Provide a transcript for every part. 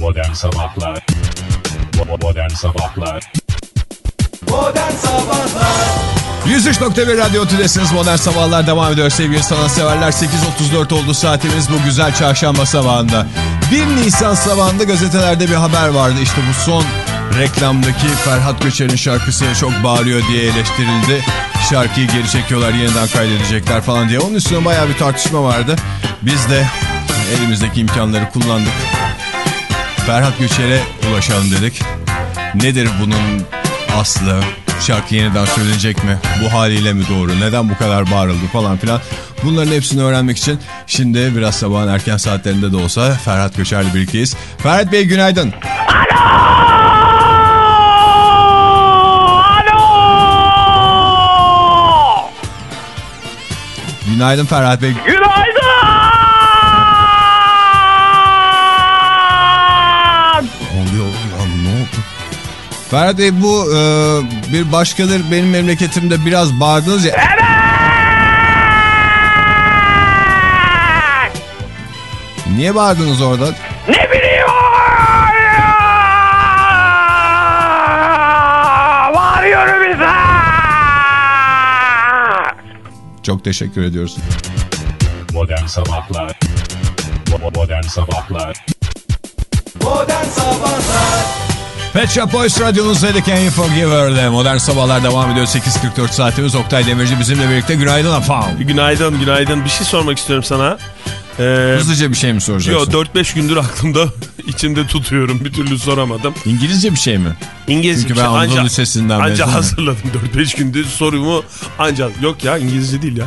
Modern Sabahlar Modern Sabahlar Modern Sabahlar 103.1 Radyo Tülesi'niz Modern Sabahlar devam ediyor sevgili sanatseverler. 8.34 oldu saatimiz bu güzel çarşamba sabahında. 1 Nisan sabahında gazetelerde bir haber vardı. İşte bu son reklamdaki Ferhat Göçer'in şarkısı çok bağırıyor diye eleştirildi. Şarkıyı geri çekiyorlar yeniden kaydedecekler falan diye. Onun üstüne baya bir tartışma vardı. Biz de elimizdeki imkanları kullandık. Ferhat Göçer'e ulaşalım dedik. Nedir bunun aslı? Şarkı yeniden söylenecek mi? Bu haliyle mi doğru? Neden bu kadar bağırıldı falan filan. Bunların hepsini öğrenmek için şimdi biraz sabahın erken saatlerinde de olsa Ferhat Göçer'le birlikteyiz. Ferhat Bey günaydın. Günaydın Ferhat Bey. Oluyor Ferhat Bey bu e, bir başkadır benim memleketimde biraz bağırdınız ya. Niye bağırdınız orada? Ne bileyim Bağırıyorum bize. Çok teşekkür ediyoruz. Modern Sabahlar Modern Sabahlar Modern Sabahlar Pet Shop Boys radyonuzdaydı Can You Forgiver'de. Modern Sabahlar devam ediyor. 8.44 saatimiz. Oktay Demirci bizimle birlikte. Günaydın efendim. Günaydın, günaydın. Bir şey sormak istiyorum sana. Ee, Hızlıca bir şey mi soracaksın? Yo 4-5 gündür aklımda içinde tutuyorum. Bir türlü soramadım. İngilizce bir şey mi? İngilizce Çünkü ben şey. Anadolu Anca, Lisesi'nden anca hazırladım 4-5 gündür sorumu anca. Yok ya İngilizce değil ya.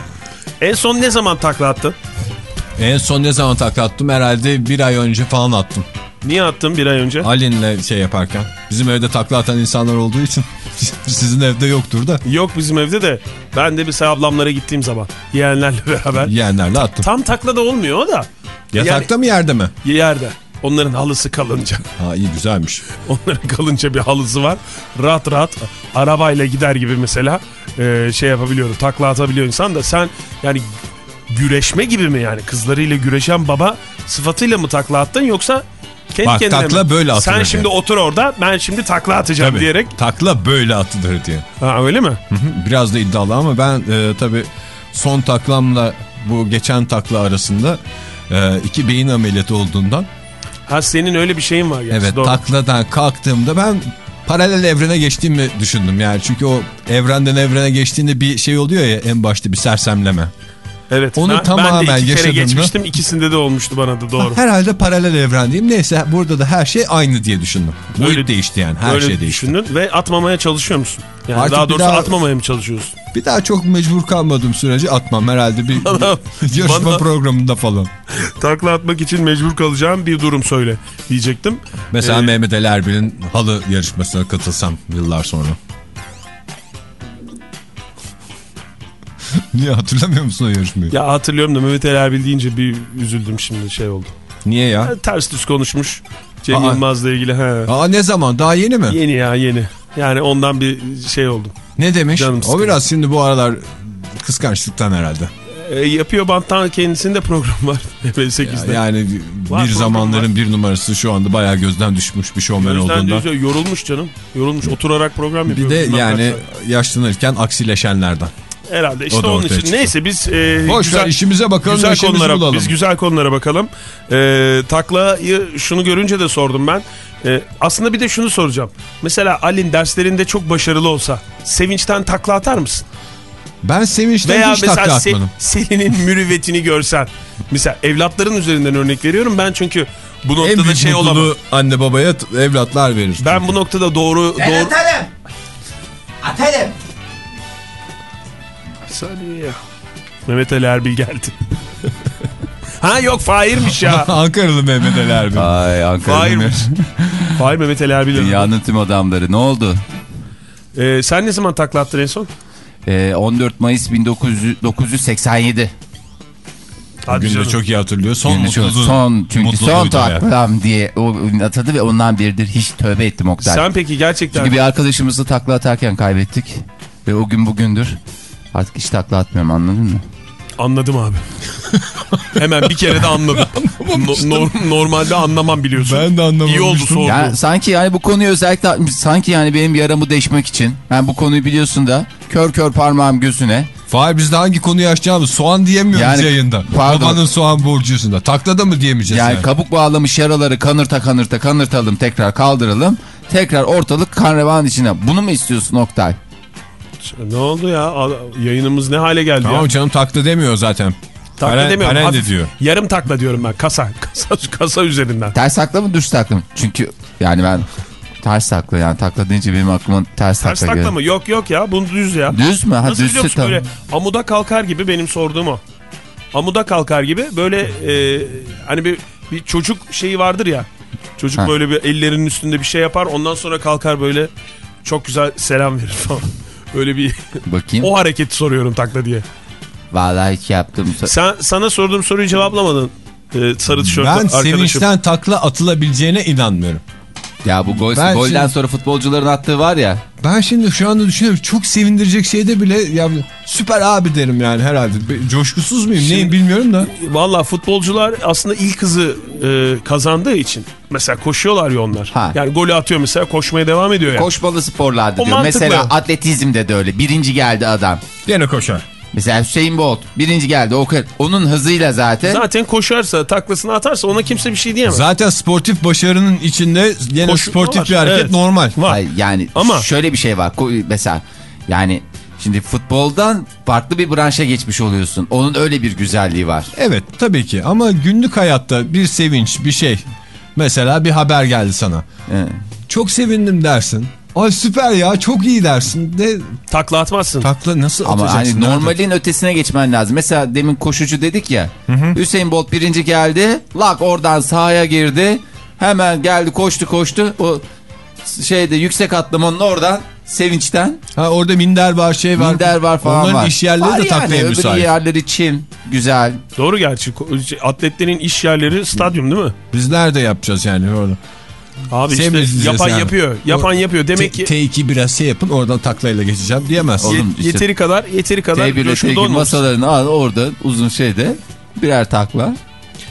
En son ne zaman takla attın? En son ne zaman takla attım? Herhalde bir ay önce falan attım. Niye attın bir ay önce? Ali'nle şey yaparken. Bizim evde takla atan insanlar olduğu için sizin evde yoktur da. Yok bizim evde de. Ben de mesela ablamlara gittiğim zaman yeğenlerle beraber. Yeğenlerle attım. Tam takla da olmuyor o da. Yatakta mı yerde mi? Yerde. Onların halısı kalınca. Ha iyi güzelmiş. Onların kalınca bir halısı var. Rahat rahat arabayla gider gibi mesela e, şey yapabiliyorum. Takla atabiliyor insan da sen yani güreşme gibi mi yani? Kızlarıyla güreşen baba sıfatıyla mı takla attın yoksa kendi Bak, takla mi? böyle atılır Sen şimdi otur orada ben şimdi takla atacağım Tabii. diyerek. Takla böyle atılır diye. Ha öyle mi? Biraz da iddialı ama ben e, tabii son taklamla bu geçen takla arasında e, iki beyin ameliyatı olduğundan Ha senin öyle bir şeyin var gerçi. evet doğru. takladan kalktığımda ben paralel evrene geçtiğimi düşündüm yani çünkü o evrenden evrene geçtiğinde bir şey oluyor ya en başta bir sersemleme. Evet. Onu ben, ben tamamen de iki kere yaşadın mı? geçmiştim. ikisinde de olmuştu bana da doğru. Herhalde paralel evren diyeyim. Neyse burada da her şey aynı diye düşündüm. Boyut Öyle- değişti yani. Her Öyle şey değişti. düşündün ve atmamaya çalışıyor musun? Yani Artık daha doğrusu daha- atmamaya mı çalışıyorsun? Bir daha çok mecbur kalmadığım sürece atmam herhalde bir Bana- yarışma bana- programında falan. Takla atmak için mecbur kalacağım bir durum söyle diyecektim. Mesela Ee, Mehmet Ali Erbil'in halı yarışmasına katılsam yıllar sonra. Niye hatırlamıyor musun o yarışmayı? Ya hatırlıyorum da Mehmet Ali Erbil deyince bir üzüldüm şimdi şey oldu. Niye ya? Ha, Ters düz konuşmuş Cem. Yılmaz'la ilgili. He. Aa ne zaman? Daha yeni mi? Yeni ya yeni. Yani ondan bir şey oldum. Ne demiş? Canım o biraz şimdi bu aralar kıskançlıktan herhalde. E, yapıyor banttan kendisinde program var. TV8'de. Yani Var, bir zamanların bir numarası şu anda bayağı gözden düşmüş bir şovmen Gözden olduğundan. diyor, yorulmuş canım. Yorulmuş oturarak program Bir yapıyor. de Bilmem yani yaşlanırken aksileşenlerden. Herhalde işte onun için. çıktı. Neyse biz e, Boş güzel, ver işimize bakalım güzel konulara bulalım. biz güzel konulara bakalım. E, taklayı şunu görünce de sordum ben. E, aslında bir de şunu soracağım. Mesela Alin derslerinde çok başarılı olsa sevinçten takla atar mısın? Ben sevinçten Veya hiç takla mesela Se- atmadım. Selin'in mürüvvetini görsen. Mesela evlatların üzerinden örnek veriyorum. Ben çünkü bu En noktada büyük şey olamam. mutluluğu anne babaya evlatlar verir. Ben bu noktada doğru... Ben doğru... atarım. Atarım. Saniye ya. Mehmet Ali Erbil geldi. ha yok Fahir'miş ya. Ankaralı Mehmet Ali Erbil. Ay Ankara değil mi? Fahir'miş. Fahir Mehmet Ali Erbil. Dünyanın tüm adamları ne oldu? Ee, sen ne zaman takla attın en son? Ee, 14 Mayıs 1987. Hadi Bugün de çok iyi hatırlıyor. Son çok- mutluluğu. son çünkü son taklam diye o atadı ve ondan biridir hiç tövbe ettim Oktay. Sen peki gerçekten... Çünkü bir arkadaşımızı takla atarken kaybettik ve o gün bugündür artık hiç takla atmıyorum anladın mı? Anladım abi. Hemen bir kere de anladım. No- nor- normalde anlamam biliyorsun. Ben de anlamamıştım. İyi oldu sordu. Yani sanki yani bu konuyu özellikle. Sanki yani benim yaramı deşmek için. Ben bu konuyu biliyorsun da kör kör parmağım gözüne. Fahir biz de hangi konuyu açacağımız soğan diyemiyoruz Yani, yayında. pardon. Babanın soğan borcusunda. Taklada mı diyemeyeceğiz Yani yani? kabuk bağlamış yaraları kanırta kanırta kanırtalım tekrar kaldıralım. Tekrar ortalık kan revan içine. Bunu mu istiyorsun Oktay? Ne oldu ya? Yayınımız ne hale geldi Tamam ya? canım takla demiyor zaten. Takla Paren- demiyorum. paren de diyor. Yarım takla diyorum ben. Kasa. Kasa, kasa üzerinden. Ters takla mı düz takla mı? Çünkü yani ben ters takla yani takla deyince benim aklıma ters, Ters takla takla geliyor. mı? Yok yok ya. Bu düz ya. Düz mü? Ha Nasıl düzse tamam. böyle amuda kalkar gibi benim sorduğum o. Amuda kalkar gibi böyle e, hani bir, bir çocuk şeyi vardır ya. Çocuk Ha. böyle bir ellerinin üstünde bir şey yapar ondan sonra kalkar böyle çok güzel selam verir falan. Öyle bir Bakayım. o hareketi soruyorum takla diye. Vallahi hiç yaptım. Sen sana sorduğum soruyu cevaplamadın. E, sarı tişörtlü Ben arkadaşım. sevinçten takla atılabileceğine inanmıyorum. Ya bu gol, Ben golden şimdi- sonra futbolcuların attığı var ya. Ben şimdi şu anda düşünüyorum çok sevindirecek şeyde bile ya süper abi derim yani herhalde. Coşkusuz muyum neyim bilmiyorum da. Valla futbolcular aslında ilk hızı e, kazandığı için mesela koşuyorlar ya onlar. Ha. Yani golü atıyor mesela koşmaya devam ediyor ya. Koşmalı sporlarda O diyor. mantıklı. Mesela atletizmde de öyle. Birinci geldi adam. Gene koşar. Mesela Hüseyin Bolt birinci geldi. O kadar. Onun hızıyla zaten. Zaten koşarsa taklasını atarsa ona kimse bir şey diyemez. Zaten sportif başarının içinde yine Koşu sportif var, bir hareket evet. normal. Var. Ay, yani Ama- şöyle bir şey var. Mesela yani şimdi futboldan farklı bir branşa geçmiş oluyorsun. Onun öyle bir güzelliği var. Evet tabii ki ama günlük hayatta bir sevinç bir şey. Mesela bir haber geldi sana. Evet. Çok sevindim dersin. Ay süper ya çok iyi dersin. De Takla atmazsın. takla nasıl Ama atacaksın? hani Nerede? normalin ötesine geçmen lazım. Mesela demin koşucu dedik ya. Hüseyin Bolt birinci geldi. Lak oradan sahaya girdi. Hemen geldi koştu koştu. O şeyde yüksek atlamanın oradan sevinçten Ha orada minder var şey var. minder var falan Onların var. iş yerleri Var de taklaya yani, öbür müsait. yerleri çim. Güzel. Doğru gerçi. Ko- Atletlerin iş yerleri stadyum değil mi? Biz nerede yapacağız yani orada? Abi işte yapan yani. yapıyor. Yapan O- yapıyor. Demek ki T- T2 biraz şey yapın oradan taklayla geçeceğim diyemez. Oğlum, işte- yeteri kadar yeteri kadar T1 ile coşkulu T2 olmamış. masalarını al orada uzun şeyde birer takla.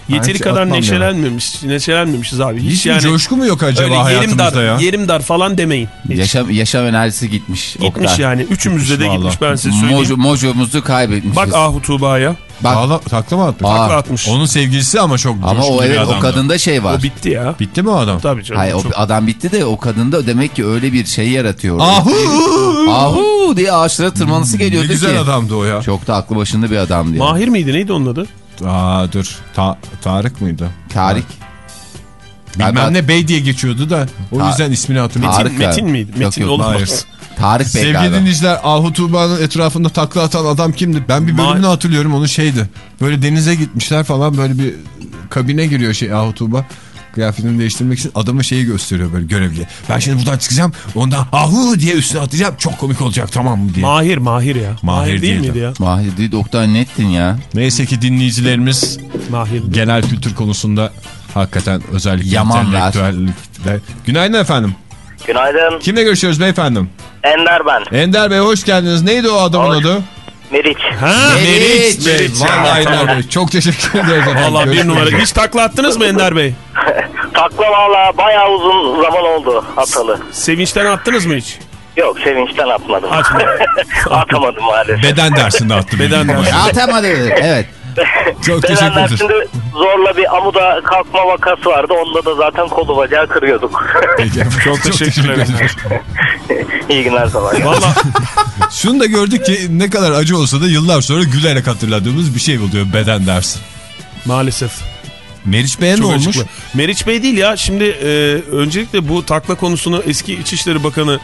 Yeteri hiç kadar neşelenmemiş. Neşelenmemişiz abi. Hiç, Hiç yani coşku mu yok acaba öyle yerim hayatımızda dar, ya? yerim dar falan demeyin. Hiç. Yaşam, yaşam enerjisi gitmiş. Gitmiş Oktay. yani. Üçümüzde de Gitmiş gitmiş vallahi. ben size söyleyeyim. Mojo, mojomuzu kaybetmişiz. Bak Ahu Tuğba'ya. Bak, Takla, takla mı atmış? Aa. Takla atmış. Onun sevgilisi ama çok ama coşkulu o evet o kadında şey var. O bitti ya. Bitti mi o adam? Tabii canım. Hayır o Çok- adam bitti de o kadında demek ki öyle bir şey yaratıyor. Ahu! Ahu diye ağaçlara tırmanısı Ne geliyordu güzel ki. adamdı o ya. Çok da aklı başında bir adamdı. Yani. Mahir miydi? Neydi onun adı? Aa dur. Ta- Tarık mıydı? Tarık. Bilmem Galiba- ne Bey diye geçiyordu da. O Ta- yüzden ismini hatırlıyorum. Tarık Metin, Metin miydi? Yok, Metin yok, olmaz. hayır. Tarık Bey Sevgili galiba. dinleyiciler Ahu Tuğba'nın etrafında takla atan adam kimdi? Ben bir bölümünü Ma- hatırlıyorum onu şeydi. Böyle denize gitmişler falan böyle bir kabine giriyor şey Ahu Tuğba. Kıyafetini değiştirmek için adamı şeyi gösteriyor böyle görevli. Ben şimdi buradan çıkacağım ondan ahu diye üstüne atacağım. Çok komik olacak tamam mı diye. Mahir, Mahir ya. Mahir, değil değildi. miydi ya? Mahir değil Oktay nettin ya. Neyse ki dinleyicilerimiz Mahir. genel kültür konusunda hakikaten özellikle Yamanlar. entelektüellikte. Günaydın efendim. Günaydın. Kimle görüşüyoruz beyefendim? Ender ben. Ender Bey hoş geldiniz. Neydi o adamın Hoş- adı? Meriç. Ha, Meriç. Bey. Meriç. Vallahi Ender Bey. Çok teşekkür ederiz. Valla bir numara. Hiç takla attınız mı Ender Bey? Takla valla bayağı uzun zaman oldu atalı. Sevinçten attınız mı hiç? Yok sevinçten atmadım. Atma. Atamadım maalesef. Beden dersinde attı. Beden bildiğim dersi. Atamadı. Evet. Çok teşekkür ederiz. şimdi zorla bir amuda kalkma vakası vardı. Onda da zaten kolu bacağı kırıyorduk. Peki, Çok teşekkür ederim. İyi günler sabah. Valla Şunu da gördük ki ne kadar acı olsa da yıllar sonra gülerek hatırladığımız bir şey oluyor beden dersi. maalesef. Meriç Bey'e ne olmuş? Meriç Bey değil ya. Şimdi e, öncelikle bu takla konusunu eski İçişleri Bakanı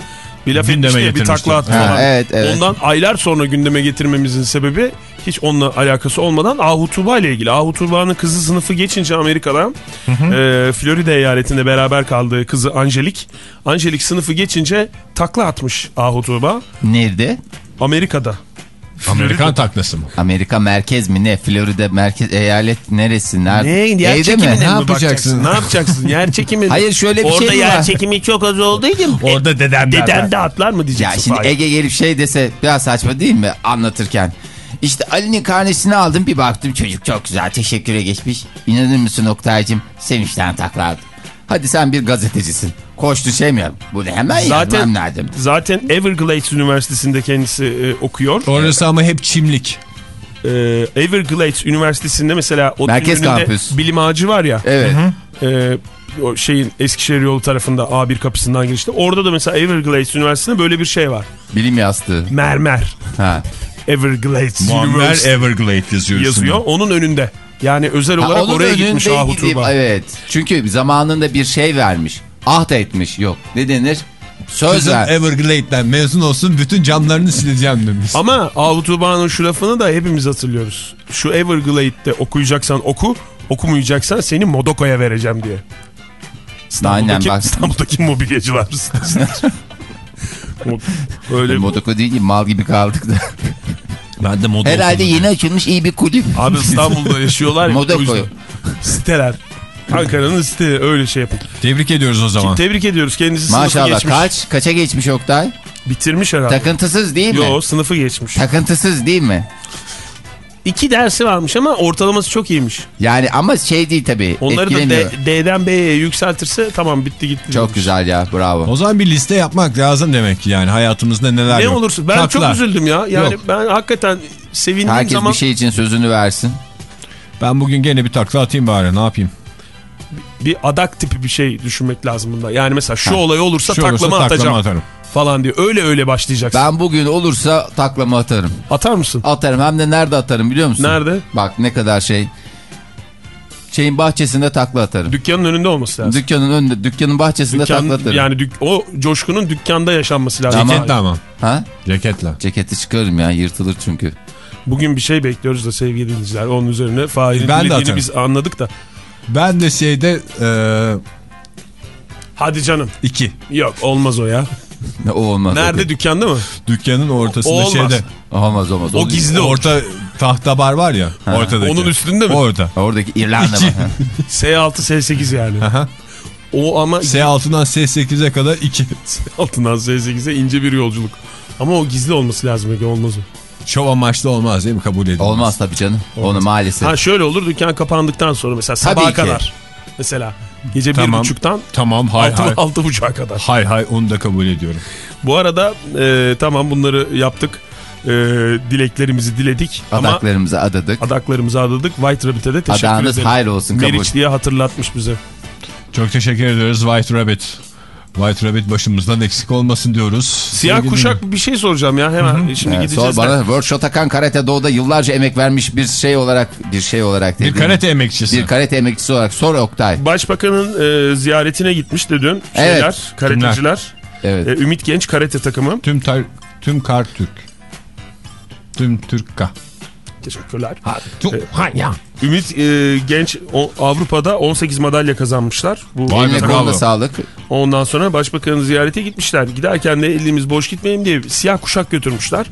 bir laf Gündeme etmişti bir takla attı Ha, falan. evet, evet. Ondan aylar sonra gündeme getirmemizin sebebi hiç onunla alakası olmadan Ahu Tuğba ile ilgili. Ahu Tuğba'nın kızı sınıfı geçince Amerika'dan e, Florida eyaletinde beraber kaldığı kızı Angelik. Angelik sınıfı geçince takla atmış Ahu Tuğba. Nerede? Amerika'da. Amerikan taklası mı? Amerika merkez mi ne? Florida merkez eyalet neresi? Nerede? Ne? Yer Evde çekimine mi? Ne yapacaksın? Ne yapacaksın? Yer çekimi. Hayır şöyle bir Orada şey mi yer var? çekimi çok az olduğu için. Orada dedem Deden de atlar mı Ya diyeceksin? şimdi Fahir? Ege gelip şey dese biraz saçma değil mi anlatırken? İşte Ali'nin karnesini aldım bir baktım çocuk çok güzel teşekküre geçmiş. İnanır mısın Oktay'cım sevinçten taklardım. Hadi sen bir gazetecisin. Koştu şey mi? Bunu hemen Zaten, yazmam lazım. zaten Everglades Üniversitesi'nde kendisi e, okuyor. Orası ama hep çimlik. E, Everglades Üniversitesi'nde mesela o Merkez kampüs. bilim ağacı var ya. Evet. e, o şeyin Eskişehir yolu tarafında A1 kapısından girişte. Orada da mesela Everglades Üniversitesi'nde böyle bir şey var. Bilim yastığı. Mermer. Ha. Everglades Muammer University Everglade yazıyor. yazıyor. Onun önünde. Yani özel Ha, olarak onun oraya gitmiş Ahu Tuğba. Evet. Çünkü zamanında bir şey vermiş. Ahd etmiş. Yok. Ne denir? Söz Kızım ver. Everglade'den mezun olsun bütün camlarını sileceğim demiş. Ama Ahu Tuğba'nın şu lafını da hepimiz hatırlıyoruz. Şu Everglade'de okuyacaksan oku, okumayacaksan seni Modoko'ya vereceğim diye. Aynen İstanbul'daki, bak. İstanbul'daki mobilyacılar. Öyle Modoko değil ki mal gibi kaldık da. Ben de moda Herhalde yeni açılmış iyi bir kulüp. Abi İstanbul'da yaşıyorlar o yüzden. Siteler. Ankara'nın siteleri öyle şey yapın. Tebrik ediyoruz o zaman. Tebrik ediyoruz. Kendisi sınıfı Maşallah geçmiş. kaç? Kaça geçmiş Oktay? Bitirmiş herhalde. Takıntısız değil mi? Yo sınıfı geçmiş. Takıntısız değil mi? İki dersi varmış ama ortalaması çok iyiymiş. Yani ama şey değil tabii. Onları da. D- D'den B'ye yükseltirse tamam bitti gitti. Çok diyormuş. güzel ya bravo. O zaman bir liste yapmak lazım demek ki yani hayatımızda neler Ne yok. olursa ben Taklar. çok üzüldüm ya. Yani Yok. ben hakikaten sevindiğim Herkes zaman bir şey için sözünü versin. Ben bugün gene bir takla atayım bari ne yapayım. bir adak tipi bir şey düşünmek lazım bunda. Yani mesela şu Ha. olay olursa Şu olursa taklama taklama atacağım atarım. Falan diye. Öyle öyle başlayacaksın. Ben bugün olursa taklamı atarım. Atar mısın? Atarım hem de nerede atarım biliyor musun? Nerede? Bak ne kadar şey. Şeyin bahçesinde takla atarım. Dükkanın önünde olması lazım. Dükkanın önünde, dükkanın bahçesinde Dükkan, takla atarım. yani dük- o coşkunun dükkanda yaşanması lazım. Tamam. Ceketle ama. Ha? Ceketle. Ceketi çıkarırım ya yırtılır çünkü. Bugün bir şey bekliyoruz da sevgili dinleyiciler. Onun üzerine Fahir'in dilediğini biz anladık da. Ben de şeyde e, Hadi canım. iki. Yok olmaz o ya. Ne, o olmaz. Nerede O- dükkanda mı? Dükkanın ortasında O olmaz. şeyde. Olmaz olmaz. O gizli olur. Orta tahta bar var ya. Ortadaki. Onun üstünde mi? Orada. Oradaki İrlanda mı? S6 S8 yani. Aha. o ama S6'dan S8'e kadar iki. altından S8'e ince bir yolculuk. Ama o gizli olması lazım. Ege, Olmaz o. Şov amaçlı olmaz değil mi? Kabul edilmez. Olmaz tabii canım. Onu maalesef. Ha şöyle olur dükkan kapandıktan sonra mesela Tabii sabaha ki. Mesela gece bir Tamam. buçuktan Tamam hay altı, hay. altı buçuğa kadar. Hay hay onu da kabul ediyorum. Bu arada e, tamam bunları yaptık. E, dileklerimizi diledik. Ama Adaklarımızı adadık. adaklarımızı adadık. White Rabbit'e de teşekkür Adağınız ederim. hayır olsun kabul. Meriç diye hatırlatmış bize. Çok teşekkür ediyoruz White Rabbit. White Rabbit başımızdan eksik olmasın diyoruz. Siyah Sevgili kuşak bir şey soracağım ya hemen. Şimdi Evet, gideceğiz. sor bana World Shotokan Karate Do'da yıllarca emek vermiş bir şey olarak bir şey olarak Bir karate emekçisi. bir karate emekçisi olarak sor Oktay. Başbakanın e, ziyaretine gitmiş de dün şeyler, Evet. karateciler. Evet. E, Ümit Genç karate takımı. Tüm tar tüm kar Türk. Tüm Türkka. Teşekkürler. Tüm ha ya. Ümit e, Genç o, Avrupa'da 18 madalya kazanmışlar. Bu Vay be, bravo. sağlık. Ondan sonra başbakanın ziyarete gitmişler. Giderken de elimiz boş gitmeyelim diye siyah kuşak götürmüşler.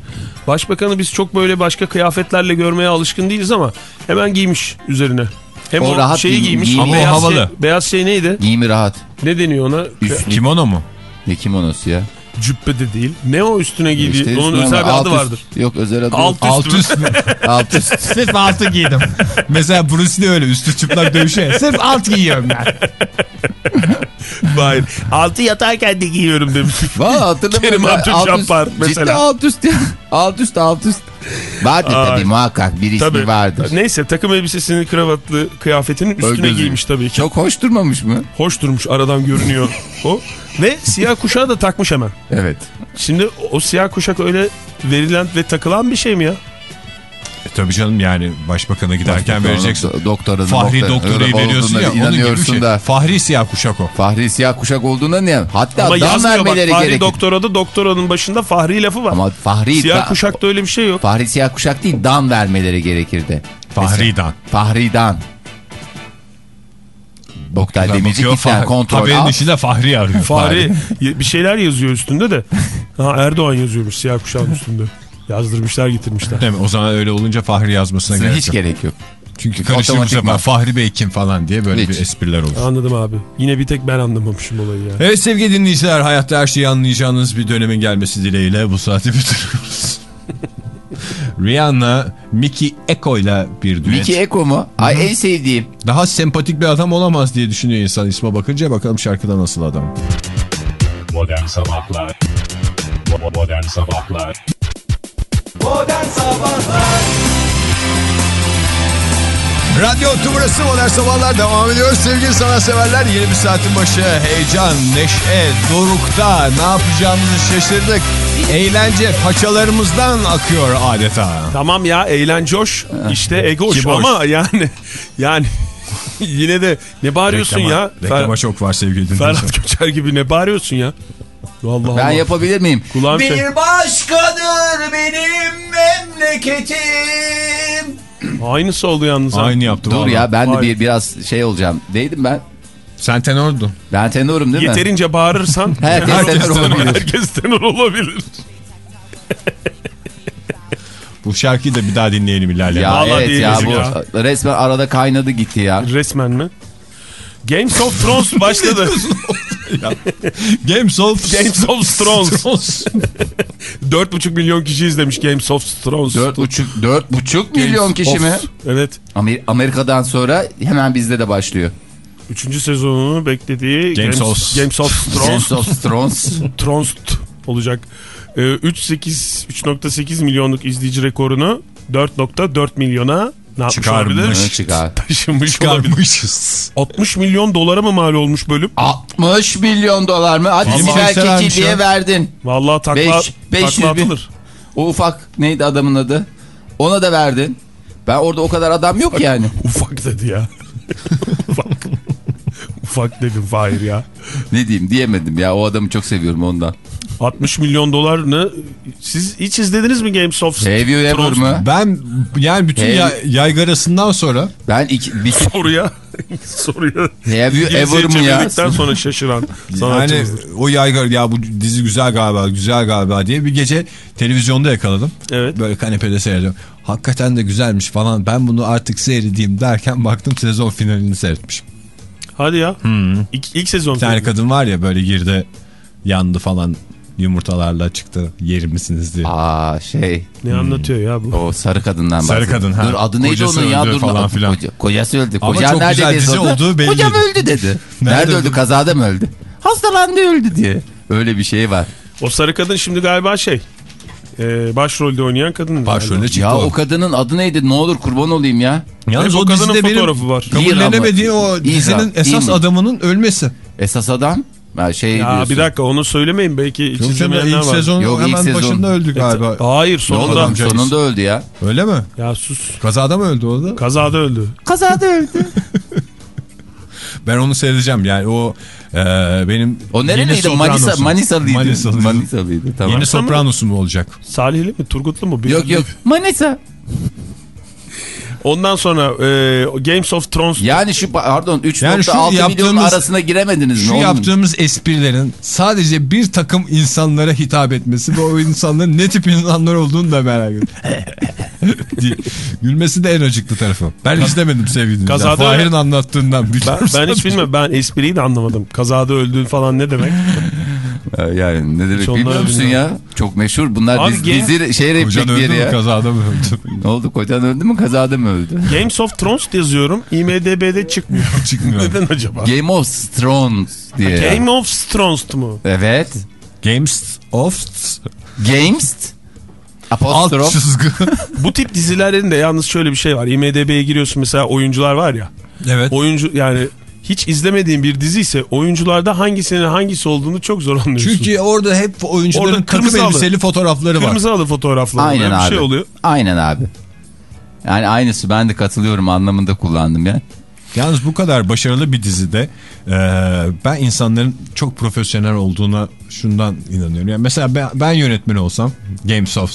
Başbakanı biz çok böyle başka kıyafetlerle görmeye alışkın değiliz ama hemen giymiş üzerine. Hem O o, rahat şeyi giyim- giymiş. giyimi- beyaz havalı. Şey, beyaz şey neydi? Giyimi rahat. Ne deniyor ona? Üst- Kimono mu? Ne kimonosu ya? Cübbe de değil. Ne o üstüne giydiği? İşte Onun özel bir adı üst- vardır. Yok özel adı Alt üst Alt üst mü? Alt üst. Sırf altı giydim. Mesela Bruce Lee öyle üstü çıplak dövüşüyor. Sırf alt giyiyorum ben. Hayır. Altı yatarken de giyiyorum demiş. Valla hatırlamıyorum. Kerim üst- mesela. Ciddi alt üst ya. Alt üst alt üst. Vardır Ay. tabii muhakkak bir ismi Tabii. vardır. Neyse takım elbisesinin kravatlı kıyafetinin üstüne Öyle giymiş tabii ki. Çok hoş durmamış mı? Hoş durmuş aradan görünüyor o. Ve siyah kuşağı da takmış hemen. Evet. Şimdi o siyah kuşak öyle verilen ve takılan bir şey mi ya? E tabii canım yani başbakana giderken vereceksin. Doktorunu, Fahri doktor- doktorayı öyle veriyorsun ya onun gibi bir inanıyorsun şey. da. Fahri siyah kuşak o. Fahri siyah kuşak olduğuna ne? Hatta Ama dam bak vermeleri Fahri gerekir. doktorada doktoranın başında Fahri lafı var. Ama Fahri siyah da- kuşakta öyle bir şey yok. Fahri siyah kuşak değil dan vermeleri gerekirdi. Fahri'dan. Fahri'dan. Oktay Demirci gitsen kontrol Haberin al. dışında Fahri arıyor. Fahri bir şeyler yazıyor üstünde de. Ha Erdoğan yazıyormuş siyah kuşağın üstünde. Yazdırmışlar getirmişler. Değil mi? O zaman öyle olunca Fahri yazmasına gerek Hiç yok. gerek yok. Çünkü karışır bu sefer Fahri Bey kim falan diye böyle Hiç. bir espriler olur. Anladım abi. Yine bir tek ben anlamamışım olayı ya. Evet sevgili dinleyiciler hayatta her şeyi anlayacağınız bir dönemin gelmesi dileğiyle bu saati bitiriyoruz. Rihanna, Mickey Eko ile bir düet. Mickey Eko mu? Ay en sevdiğim. Daha sempatik bir adam olamaz diye düşünüyor insan isme bakınca. Bakalım şarkıda nasıl adam. Modern Sabahlar Modern Sabahlar Modern Sabahlar Radyo Tümrüsü Modern Sabahlar devam ediyor. Sevgili sanatseverler yeni bir saatin başı. Heyecan, neşe, dorukta ne yapacağımızı şaşırdık. Eğlence paçalarımızdan akıyor adeta. Tamam ya eğlence hoş. İşte egoş Kiboş. ama yani yani yine de ne bağırıyorsun Reklama- ya? Reklama Fer- çok var sevgili dinleyiciler. Ferhat Göçer gibi ne bağırıyorsun ya? Allah Ben Allah. yapabilir miyim? Kulağım şey- Bir başkadır benim memleketim. Aynısı oldu yalnız. Aynı yaptı Dur vallahi. ya ben de bir biraz şey olacağım. Neydim ben? Sen tenordun. Ben tenorum değil mi? Yeterince bağırırsan Herkes tenor olabilir. herkes tenor olabilir. Bu şarkıyı da bir daha dinleyelim ilerleyen. Ya Vallahi evet ya bu ya. resmen arada kaynadı gitti ya. Resmen mi? Games of Thrones başladı. Games of Games of Thrones. 4,5 milyon kişi izlemiş Games of Thrones. Dört buçuk, dört buçuk milyon kişi Of. mi? Evet. Amer- Amerika'dan sonra hemen bizde de başlıyor. Üçüncü sezonunu beklediği Games Games, of- Games of Thrones. Games of Thrones. Thrones olacak. Ee, 3.8 3.8 milyonluk izleyici rekorunu 4.4 milyona ne yapmış Çıkarmış. olabilir? Çıkar? Taşınmış olabilir. çıkarmışız. 60 milyon dolara mı mal olmuş bölüm? 60 milyon dolar mı? Hadi Vallahi Sibel Kekilli'ye ya. verdin. Vallahi takla, Beş- 500 takla bin. atılır. O ufak neydi adamın adı? Ona da verdin. Ben orada o kadar adam yok yani. Ufak dedi ya. Ufak. Ufak dedim Fahir ya. Ne diyeyim diyemedim ya o adamı çok seviyorum ondan. 60 milyon dolarını siz hiç izlediniz mi Games of Have you ever Thrones? mı? Ben yani bütün Hey. ya- yaygarasından sonra Ben iki, bir, Soruya soruya have you ever mı ya? sonra şaşıran yani o yaygar ya bu dizi güzel galiba güzel galiba diye bir gece televizyonda yakaladım. Evet. Böyle kanepede seyrediyorum. Hakikaten de güzelmiş falan. Ben bunu artık seyredeyim derken baktım sezon finalini seyretmişim. Hadi ya. İlk, ilk sezon. Bir tane kadın var ya böyle girdi yandı falan yumurtalarla çıktı yer misiniz diye. Aa şey Ne anlatıyor ya bu? o sarı kadından Sarı bahsediyor. kadın, ha. Dur adı neydi Kocası onun ya? Dur, falan filan. Koca, kocası öldü. Ama çok nerede güzel dizi olduğu belliydi. Kocam öldü dedi. Nerede Nerede, öldü? Kazada mı öldü? Hastalandı öldü diye. Öyle bir şey var. O sarı kadın şimdi galiba şey. E, başrolde oynayan kadın. Başrolde çıktı Ya o. o kadının adı neydi? Ne olur kurban olayım ya. Yalnız Hep o o kadının dizide benim fotoğrafı var. kabullenemediğim o dizinin değil esas adamının ölmesi. Esas adam. Ha, şey Ya diyorsun. bir dakika onu söylemeyin belki hiç izlemeyenler ilk var. sezonun Yok, ilk hemen sezon. başında öldü galiba. Hayır Ne sonunda. oldu? amcayız. Sonunda öldü ya. Öyle mi? Ya sus. Kazada mı öldü o da? Kazada öldü. Kazada öldü. Ben onu seyredeceğim yani o e, benim O nereliydi? Manisa. Manisalıydı. Manisalıydı. Manisalıydı. Tamam. Yeni Sopranos'u mu olacak? Salihli mi Turgutlu mu? Bir- Yok yok. Manisa. Ondan sonra e, Games of Thrones. Yani şu pardon 3.6 Yani şu milyonun arasına giremediniz mi? Şu yaptığımız esprilerin sadece bir takım insanlara hitap etmesi ve o insanların ne tip insanlar olduğunu da merak ediyorum. Gülmesi de en acıklı tarafı. Ben izlemedim sevgili. Kazada Fahir'in anlattığından Ben, ben hiç bilmiyorum. Ben espriyi de anlamadım. Kazada öldüğün falan ne demek? Yani ne demek Hiç bilmiyor musun bilmiyorum. ya? Çok meşhur. Bunlar Abi diz, game- dizi şey replikleri mü ya. kazada mı öldü? Ne oldu? Kocan öldü mü kazada mı öldü? Games of Thrones yazıyorum. IMDB'de çıkmıyor. Çıkmıyor. Neden acaba? Game of Thrones diye. Game of Thrones mu? Evet. Games of Games alt apostrof. çizgi. Bu tip dizilerin de yalnız şöyle bir şey var. IMDB'ye giriyorsun mesela oyuncular var ya. evet. Oyuncu yani hiç izlemediğin bir dizi ise oyuncularda hangisinin hangisi olduğunu çok zor anlıyorsun. Çünkü orada hep oyuncuların Orada takım kırmızı halı. elbiseli fotoğrafları var. Kırmızı halı fotoğrafları Aynen Aynen bir abi. şey oluyor. Aynen abi. Yani aynısı ben de katılıyorum anlamında kullandım ya. Yalnız bu kadar başarılı bir dizide e, ben insanların çok profesyonel olduğuna şundan inanıyorum. Yani mesela ben, ben yönetmen olsam Games of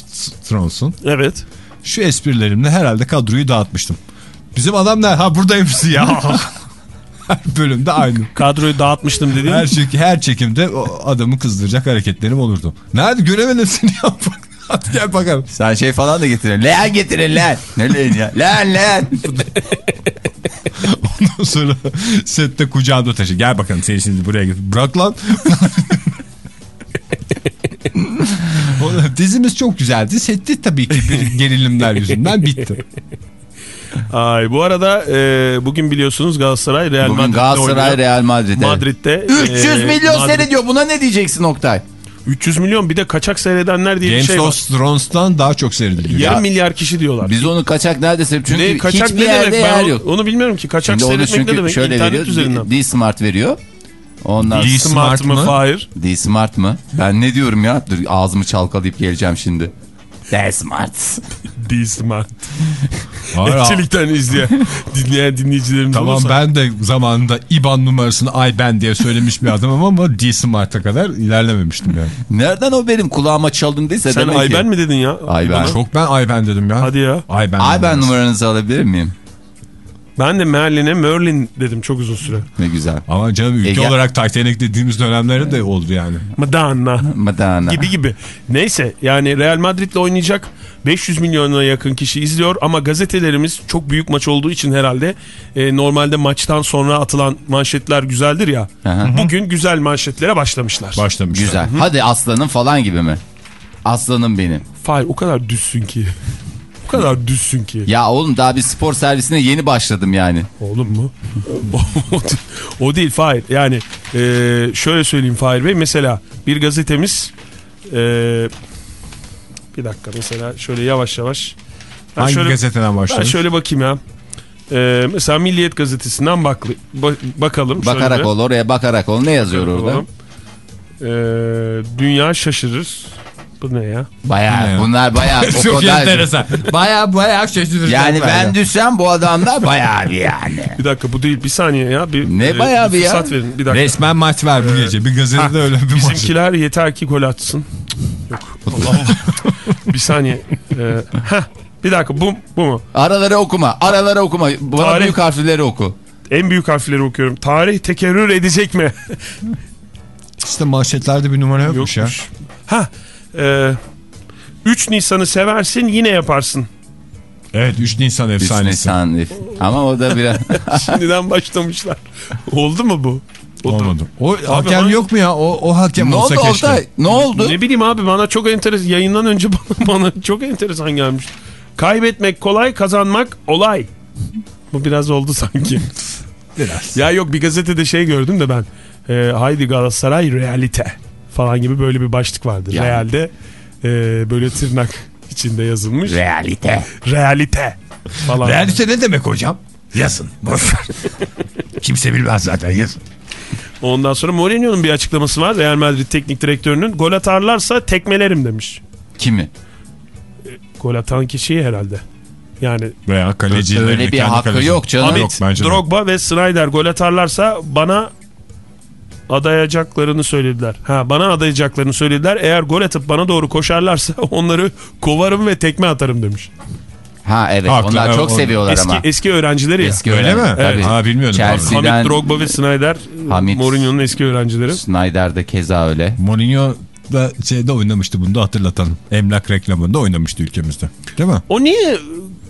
Thrones'un Evet. şu esprilerimle herhalde kadroyu dağıtmıştım. Bizim adam ne? Ha buradaymış ya. her bölümde aynı. Kadroyu dağıtmıştım dediğin. Her, çek, her çekimde o adamı kızdıracak hareketlerim olurdu. Nerede göremedim seni ya. Hadi gel bakalım. Sen şey falan da getirin. Leğen getirin leğen. Ne leğen ya? Leğen leğen. Ondan sonra sette kucağında taşı. Gel bakalım seni şimdi buraya git. Bırak lan. Dizimiz çok güzeldi. Setti tabii ki bir gerilimler yüzünden bitti. Ay bu arada e, bugün biliyorsunuz Galatasaray Real Bugün Madrid'de Galatasaray oynuyor. Real Madrid'de. Madrid'de. 300 e, milyon Madrid- seyrediyor. Buna ne diyeceksin Oktay? 300 milyon bir de kaçak seyredenler diye bir Games şey var. of Thrones'tan daha çok seyrediliyor. Yarım Ya- milyar kişi diyorlar. Biz onu kaçak neredeyse çünkü ne, kaçak hiçbir ne yerde demek? Ben yer onu, yok. onu bilmiyorum ki. Kaçak Şimdi seyretmek ne çünkü demek? şöyle İnternet veriyor. üzerinden. D-Smart veriyor. Ondan D- Smart, Smart mı? D-Smart mı? Ben ne diyorum ya? Dur ağzımı çalkalayıp geleceğim şimdi. D-Smart. D-Smart. Hayır, Hepçilikten izleyen, dinleyen dinleyicilerimiz Tamam olursa. ben de zamanında IBAN numarasını ay ben diye söylemiş bir adamım ama D-Smart'a kadar ilerlememiştim yani. Nereden o benim kulağıma çalındıysa Sen demek ki. Ayben mi dedin ya? Ayben. Çok ben ay ben dedim ya. Hadi ya. Ay ben. Ay ben numarası. numaranızı alabilir miyim? Ben de Merlin'e Merlin dedim çok uzun süre. Ne güzel. Ama canım ülke Ege- olarak Titanic dediğimiz dönemleri de oldu yani. Madonna. Madonna. gibi gibi. Neyse yani Real Madrid'le oynayacak 500 milyona yakın kişi izliyor ama gazetelerimiz çok büyük maç olduğu için herhalde e, normalde maçtan sonra atılan manşetler güzeldir ya. Aha. Bugün güzel manşetlere başlamışlar. Başlamış. Güzel. Hadi aslanım falan gibi mi? Aslanım benim. Fahir o kadar düzsün ki. O kadar düzsün ki. Ya oğlum daha bir spor servisine yeni başladım yani. Oğlum mu? o, değil- Fahir. Yani e, şöyle söyleyeyim Fahir Bey. Mesela bir gazetemiz e, bir dakika mesela şöyle yavaş yavaş. Ben Hangi şöyle, gazeteden Ben başlamış? şöyle bakayım ya. Ee, mesela Milliyet gazetesinden bak, ba- bakalım. şöyle Bakarak bir. ol oraya bakarak ol. Ne yazıyor orada? Bakalım. Ee, dünya şaşırır. Bu ne ya? Baya Ne ya? bunlar baya o Çok kadar. enteresan. Baya baya şaşırtıcı. Yani ben düşsem bu adamlar baya bir yani. Bir dakika bu değil bir saniye ya. Bir, Ne bayağı bir ya? fırsat verin bir dakika. Resmen maç var bu gece. Bir gazetede öyle bir maç. Bizimkiler yeter ki gol atsın. Yok. Allah Allah. bir saniye. Ee, heh, bir dakika bu, bu mu? Araları okuma. Araları okuma. Bana Tarih- büyük harfleri oku. En büyük harfleri okuyorum. Tarih tekerrür edecek mi? İşte manşetlerde bir numara yokmuş, ya. Yokmuş. Ha. E, 3 Nisan'ı seversin yine yaparsın. Evet 3 Nisan efsanesi. Nisan. Ama o da biraz... Şimdiden başlamışlar. Oldu mu bu? Oldu. Olmadı. O hakem bana- yok mu ya? O, o hakem ne olsa oldu keşke. Oktay? Ne oldu? Ne bileyim abi bana çok enteresan yayından önce bana, bana çok enteresan gelmiş. Kaybetmek kolay kazanmak olay. Bu biraz oldu sanki. Biraz. ya yok bir gazetede şey gördüm de ben. E, Haydi Galatasaray realite falan gibi böyle bir başlık vardı. Yani. Realde e, böyle tırnak içinde yazılmış. Realite. realite falan. Realite ne demek hocam? Yazın. Boşver. Kimse bilmez zaten yazın. Ondan sonra Mourinho'nun bir açıklaması var. Real Madrid teknik direktörünün gol atarlarsa tekmelerim demiş. Kimi? Gol atan kişiyi herhalde. Yani Veya kalecilerini Öyle bir hakkı kaleci- yok canım. Hamit, Yok bence de. Drogba ve Snyder gol atarlarsa bana adayacaklarını söylediler. Ha bana adayacaklarını söylediler. Eğer gol atıp bana doğru koşarlarsa onları kovarım ve tekme atarım demiş. Ha evet Haklı, onlar evet, çok seviyorlar Eski ama. eski öğrencileri ya. Eski Öyle mi? Tabii. Ha, bilmiyordum. Chelsea'den Hamit, Drogba ve Snyder Hamit. Mourinho'nun eski öğrencileri. Snyder de keza öyle. Mourinho da şeyde oynamıştı bunu da hatırlatalım. Emlak reklamında oynamıştı ülkemizde. Değil mi? O niye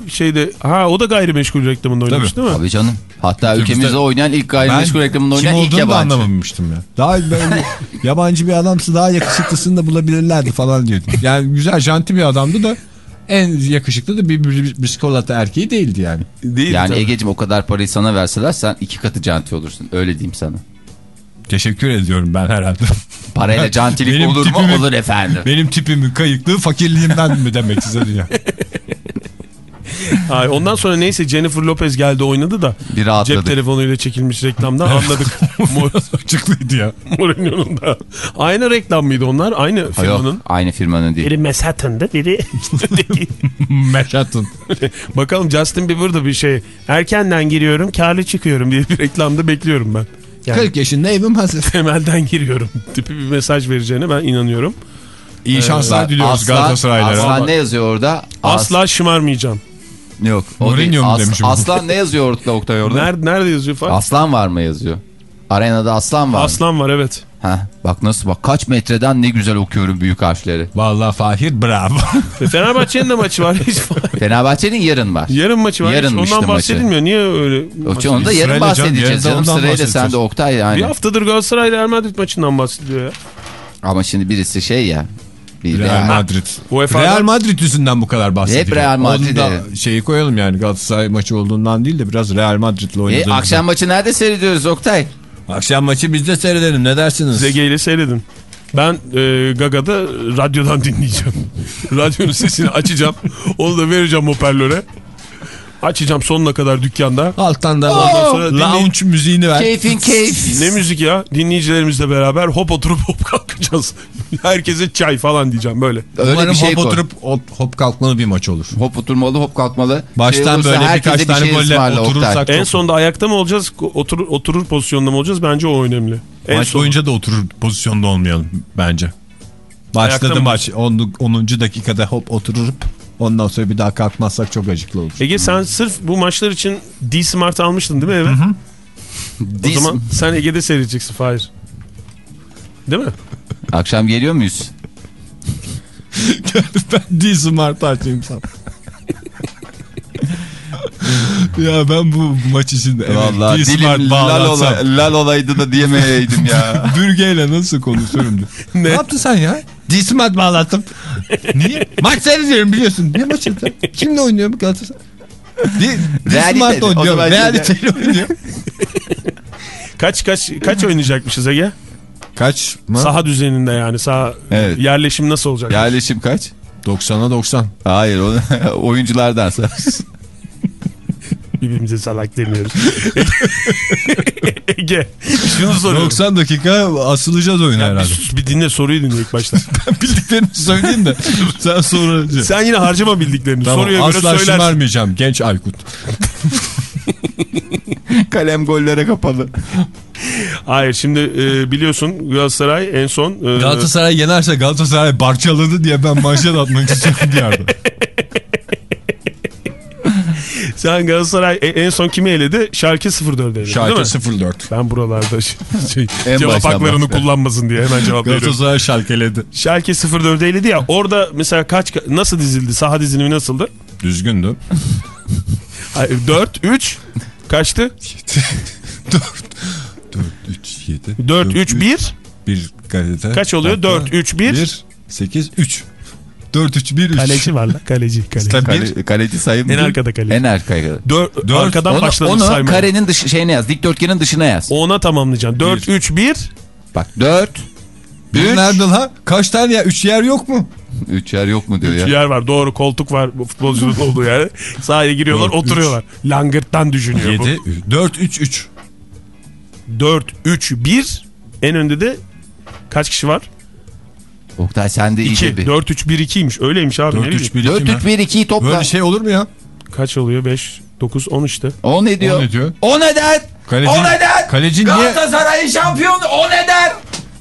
şeyde ha o da gayrimeşgul reklamında oynamış Tabii. değil mi? Tabii canım. Hatta Ülkemizde- ülkemizde oynayan ilk gayrimeşgul reklamında oynayan ilk olduğunu da yabancı. anlamamıştım ya. Daha böyle yabancı bir adamsa daha yakışıklısını da bulabilirlerdi falan diyordum. Yani güzel janti bir adamdı da en yakışıklı da bir, bir, bir biskolata erkeği değildi yani. Değil Yani. Ege'cim o kadar parayı sana verseler sen iki katı canti olursun. Öyle diyeyim sana. Teşekkür ediyorum ben herhalde. Parayla cantilik Benim olur mu? tipimi- Olur efendim. Benim tipimin kayıklığı fakirliğimden mi demek istedin ya? Ay, ondan sonra neyse Jennifer Lopez geldi oynadı da Bir cep rahatladık. telefonuyla çekilmiş reklamda anladık. Açıklıydı ya. Mourinho'nun da. Aynı reklam mıydı onlar? Aynı firmanın. Yok aynı firmanın değil. Biri Manhattan'da biri Manhattan. Bakalım Justin Bieber'da bir şey. Erkenden giriyorum karlı çıkıyorum diye bir reklamda bekliyorum ben. Yani 40 yaşında evim hazır. temelden giriyorum tipi bir mesaj vereceğine ben inanıyorum. İyi şanslar diliyoruz Aslan, Galatasaraylara. Aslan ne yazıyor orada? As- Asla şımarmayacağım. Yok. Mourinho mu As- demişim? Aslan ne yazıyor orada Oktay orada? Nerede, nerede yazıyor falan? Aslan var mı yazıyor? Arenada aslan var. mı? Aslan var evet. Heh, bak nasıl bak kaç metreden ne güzel okuyorum büyük harfleri. Vallahi Fahir bravo. Ve Fenerbahçe'nin de maçı var. Hiç Fenerbahçe'nin yarın var. Yarın maçı var. Yarınmıştı ondan maçı. bahsedilmiyor. Niye öyle? Okçu, onu da yarın canım, bahsedeceğiz yarın canım. ondan Sırayla sen de Oktay Bir yani. haftadır Galatasaray Real Madrid maçından bahsediyor ya. Ama şimdi birisi şey ya. Bir Real Madrid. UEFA'dan Real Madrid yüzünden bu kadar bahsediliyor. Hep Real Madrid, Onu da evet. şeyi koyalım yani Galatasaray maçı olduğundan değil de biraz Real Madrid'le E, oynadığımız. akşam maçı nerede seyrediyoruz Oktay? akşam maçı biz de seyredelim ne dersiniz? Zege ile seyredin. Ben e, Gaga'da radyodan dinleyeceğim. Radyonun sesini açacağım. Onu da vereceğim hoparlöre. Açacağım sonuna kadar dükkanda. Alttan da Ondan sonra dinley- lounge müziğini ver. Keyfin keyif. Ne müzik ya? Dinleyicilerimizle beraber hop oturup hop kalkacağız. Herkese çay falan diyeceğim böyle. Öyle Umarım bir şey hop koy. oturup hop, hop kalkmalı bir maç olur. Hop oturmalı hop kalkmalı. Baştan Şey böyle birkaç bir tane şey golle ısmarla oturursak Oktay. En sonunda ayakta mı olacağız? Oturur, oturur pozisyonda mı olacağız? Bence o önemli. En Maç son- boyunca da oturur pozisyonda olmayalım bence. Başladı maç 10. 10. dakikada hop oturup ondan sonra bir daha kalkmazsak çok acıklı olur. Ege sen sırf bu maçlar için D-Smart almıştın değil mi eve? O Dis- zaman sen Ege'de seyredeceksin Fahir. Değil mi? Akşam geliyor muyuz? ben D Smart açayım sana. ya ben bu maç için evet, Vallahi D Smart dilim lal, lal olaydı da diyemeyeydim ya. Bürgeyle nasıl konuşuyorum diye. Ne? ne yaptın sen ya? D Smart bağlattım. Niye? Maç seyrediyorum biliyorsun. Ne maçı? Kimle oynuyor bu Galatasaray? D, D Realite- Smart o oynuyor. Realiteyle oynuyor. Kaç kaç kaç oynayacakmışız Ege? Kaç mı? Saha düzeninde yani saha Evet. yerleşim nasıl olacak? Yerleşim kaç? 90'a 90. Hayır o oyunculardan Birbirimize salak demiyoruz. Ege şunu soruyorum. 90 dakika asılacağız oyuna Bir herhalde. sus bir dinle soruyu dinle ilk başta. Bildiklerimi söyleyeyim de sen sonra... Sen yine harcama bildiklerini. Tamam, Soruya göre asla söylersin. şımarmayacağım genç Aykut. Kalem gollere kapalı. Hayır şimdi e, biliyorsun Galatasaray en son e, Galatasaray yenerse Galatasaray parçaladı diye ben manşet atmak istiyorum bir yerde. sen Galatasaray e- en son kimi eledi? Şarkı 04 eledi değil Şarkı mi? 04. Ben buralarda şey, cevap haklarını kullanmasın diye hemen cevap veriyorum. Galatasaray şalkeledi. Şalke 04 eledi ya orada mesela kaç nasıl dizildi? Saha dizilimi nasıldı? Düzgündü. Hayır, 4 3 kaçtı? 4 4 3 7 4 3 1 1 galeta. Kaç oluyor? 4 3 1 1 8 3 4 3 1 3 Kaleci var lan kaleci kaleci. Kale, kaleci sayım. En arkada kaleci. En arkada. 4 Dört. arkadan Onu, başladı onu saymaya. karenin dışı şeyine yaz. Dikdörtgenin dışına yaz. Ona tamamlayacaksın. 4 3 1 Bak 4 Bir 3 nerede lan? Kaç tane ya? 3 yer yok mu? 3 yer yok mu diyor ya. yer var. Doğru koltuk var bu futbolcunun olduğu yerde. Sahaya giriyorlar Dört, oturuyorlar. Langırttan düşünüyor 7 4 3 3 bu. 4 3 1 en önde de kaç kişi var? Oktay sen de 2. iyice bir. 4 3 1 2'ymiş. Öyleymiş abi. 4 ne 3 bileyim. 1 2 4 3 1 2'yi topla. Böyle şey olur mu ya? Kaç oluyor? 5 9 10 işte. O ne diyor? O ne diyor? O neden? Kaleci- o neden? kaleci niye- Galatasaray'ın şampiyonu o neden?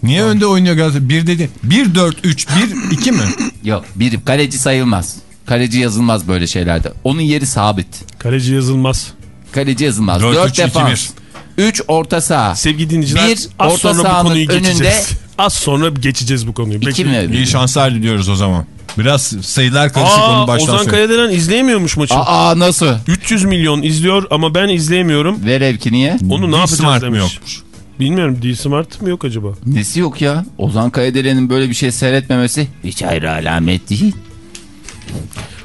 Niye önde oynuyor Galatasaray? 1 dedi. 1 4 3 1 2 mi? Yok bir kaleci sayılmaz. Kaleci yazılmaz böyle şeylerde. Onun yeri sabit. Kaleci yazılmaz. Kaleci yazılmaz. Dört, 4 üç, iki, defans. 3 orta saha. Sevgili dinleyiciler Bir, az orta sonra bu konuyu geçeceğiz. önünde- Az sonra geçeceğiz bu konuyu. 2 Bekleyin. mi? İyi şanslar diliyoruz o zaman. Biraz sayılar karışık Aa, onu baştan Ozan. Kayadelen izleyemiyormuş maçı. Aa nasıl? 300 milyon izliyor ama ben izleyemiyorum. Ver evki niye? Onu ne yapacağız demiş. yokmuş? Bilmiyorum D-Smart mı yok acaba? Nesi yok ya? Ozan Kayadelen'in böyle bir şey seyretmemesi hiç ayrı alamet değil.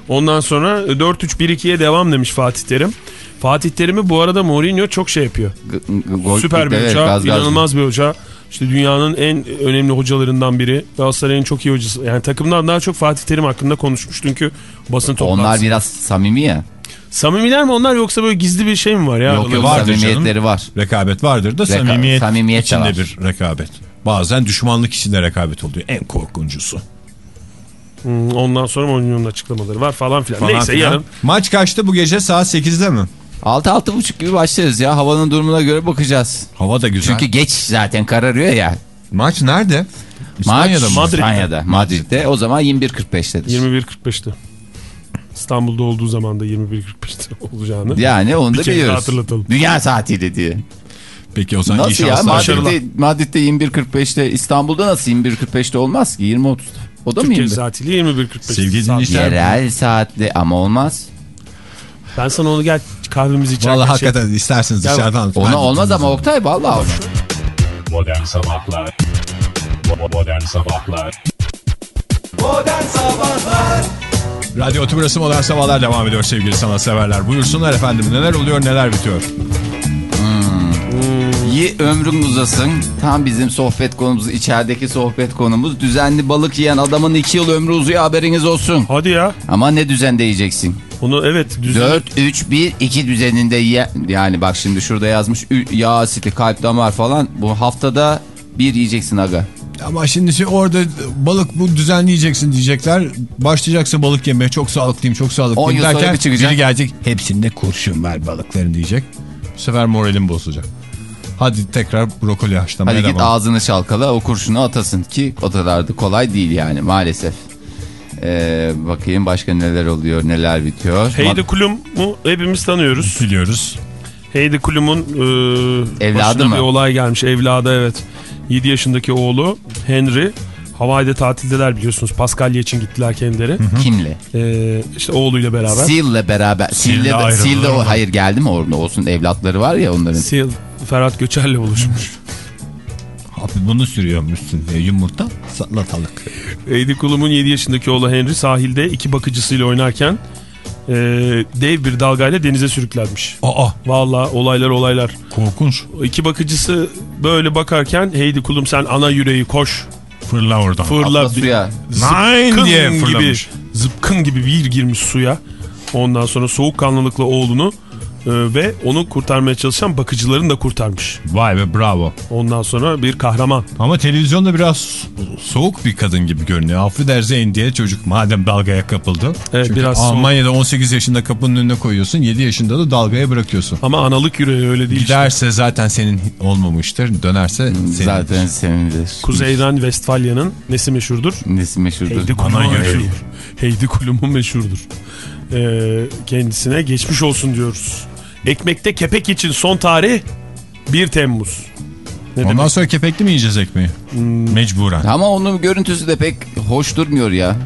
Ondan sonra 4-3-1-2'ye devam demiş Fatih Terim. Fatih Terim'i bu arada Mourinho çok şey yapıyor. G- Süper bir Evet, hoca, gaz gaz. inanılmaz bir hoca. İşte dünyanın en önemli hocalarından biri. Galatasaray'ın çok iyi hocası. Yani takımdan daha çok Fatih Terim hakkında konuşmuş çünkü basın toplantısı. Onlar biraz samimi ya. Samimiler mi onlar yoksa böyle gizli bir şey mi var ya? yok yok vardır samimiyetleri var. Rekabet vardır da Reka- samimiyet, samimiyet de içinde var. bir rekabet. Bazen düşmanlık içinde rekabet oluyor. En korkuncusu. Hmm, ondan sonra Mourinho'nun açıklamaları var falan filan. Falan Neyse filan. yarın. Maç kaçtı bu gece saat 8'de mi? 6-6.30 gibi başlarız ya. Havanın durumuna göre bakacağız. Hava da güzel. Çünkü geç zaten kararıyor ya. Maç nerede? Maç İspanya'da mı? Madrid'de. İspanya'da. Madrid'de. O zaman 21.45'tedir. 21.45'te. İstanbul'da olduğu zaman da 21.45'te olacağını. Yani onu da biliyoruz. hatırlatalım. Dünya saatiyle diye. Peki o zaman Nasıl ya? Madrid'de, Madrid'de 21.45'te İstanbul'da nasıl 21.45'te olmaz ki? 20.30'da. O da mı Türkiye 21? saatiyle 21.45. Sevgili dinleyiciler- Yerel saatli ama olmaz. Ben sana onu gel kahvemizi içerken Vallahi şey- hakikaten isterseniz Ya, dışarıdan Ona olmaz ama. Oktay vallahi olmaz. Modern Sabahlar Modern Sabahlar Modern Sabahlar Radyo Tümrüsü Modern Sabahlar devam ediyor sevgili sanatseverler. Buyursunlar efendim neler oluyor neler bitiyor. Ye ömrün uzasın. Tam bizim sohbet konumuz, içerideki sohbet konumuz. Düzenli balık yiyen adamın 2 yıl ömrü uzuyor haberiniz olsun. Hadi ya. Ama ne düzende yiyeceksin? Onu evet düzen. 4, 3, 1, 2 düzeninde ye. Yani bak şimdi şurada yazmış yağ asiti, kalp damar falan. Bu haftada bir yiyeceksin aga. Ama şimdi şey orada balık bu düzenli yiyeceksin diyecekler. Başlayacaksın balık yemeye çok sağlıklıyım çok sağlıklıyım yıl sonra derken bir çıkacak. biri gelecek hepsinde kurşun var balıkların diyecek. Bu sefer moralim bozulacak. Hadi tekrar brokoli haşlamaya Hadi git devam. ağzını çalkala o kurşunu atasın ki o kadar da kolay değil yani maalesef. Ee, bakayım başka neler oluyor neler bitiyor. Heidi Klum'u hepimiz tanıyoruz. Biliyoruz. Heidi Klum'un e, Evladı başına mı? bir olay gelmiş. Evladı evet. 7 yaşındaki oğlu Henry. Hawaii'de tatildeler biliyorsunuz. Paskalya için gittiler kendileri. Kimle? E, işte oğluyla beraber. Seal'le beraber. Seal'le de, ayrılır Seal'de o hayır geldi mi orada olsun evlatları var ya onların. Seal Ferhat Göçer'le buluşmuş. Abi bunu sürüyormuşsun diye yumurta salatalık. Heidi Klum'un 7 yaşındaki oğlu Henry sahilde iki bakıcısıyla oynarken e, dev bir dalgayla denize sürüklenmiş. Aa Vallahi olaylar olaylar. korkunç. İki bakıcısı böyle bakarken Heidi Klum sen ana yüreği koş. Fırla oradan. Fırla Atla suya. Nine zıpkın diye gibi, zıpkın gibi bir girmiş suya. Ondan sonra soğukkanlılıkla oğlunu e, ve onu kurtarmaya çalışan bakıcılarını da kurtarmış. Vay be bravo. Ondan sonra bir kahraman. Ama televizyonda biraz so- soğuk bir kadın gibi görünüyor. Affedersin diye çocuk madem dalgaya kapıldı. Evet, Çünkü biraz soğuk. Almanya'da 18 yaşında kapının önüne koyuyorsun. 7 yaşında da dalgaya bırakıyorsun. Ama analık yüreği öyle değil. işte. Giderse zaten senin olmamıştır. Dönerse senin. Zaten senindir. Kuzeyden Westfalya'nın nesi meşhurdur? Nesi meşhurdur? Heidi yüreği. meşhurdur. Heidi Klum'u meşhurdur. Ee, kendisine geçmiş olsun diyoruz. Ekmekte kepek için son tarih 1 Temmuz. Ne Ondan demek? sonra kepekli mi yiyeceğiz ekmeği? Mecburen. Ama onun görüntüsü de pek hoş durmuyor ya.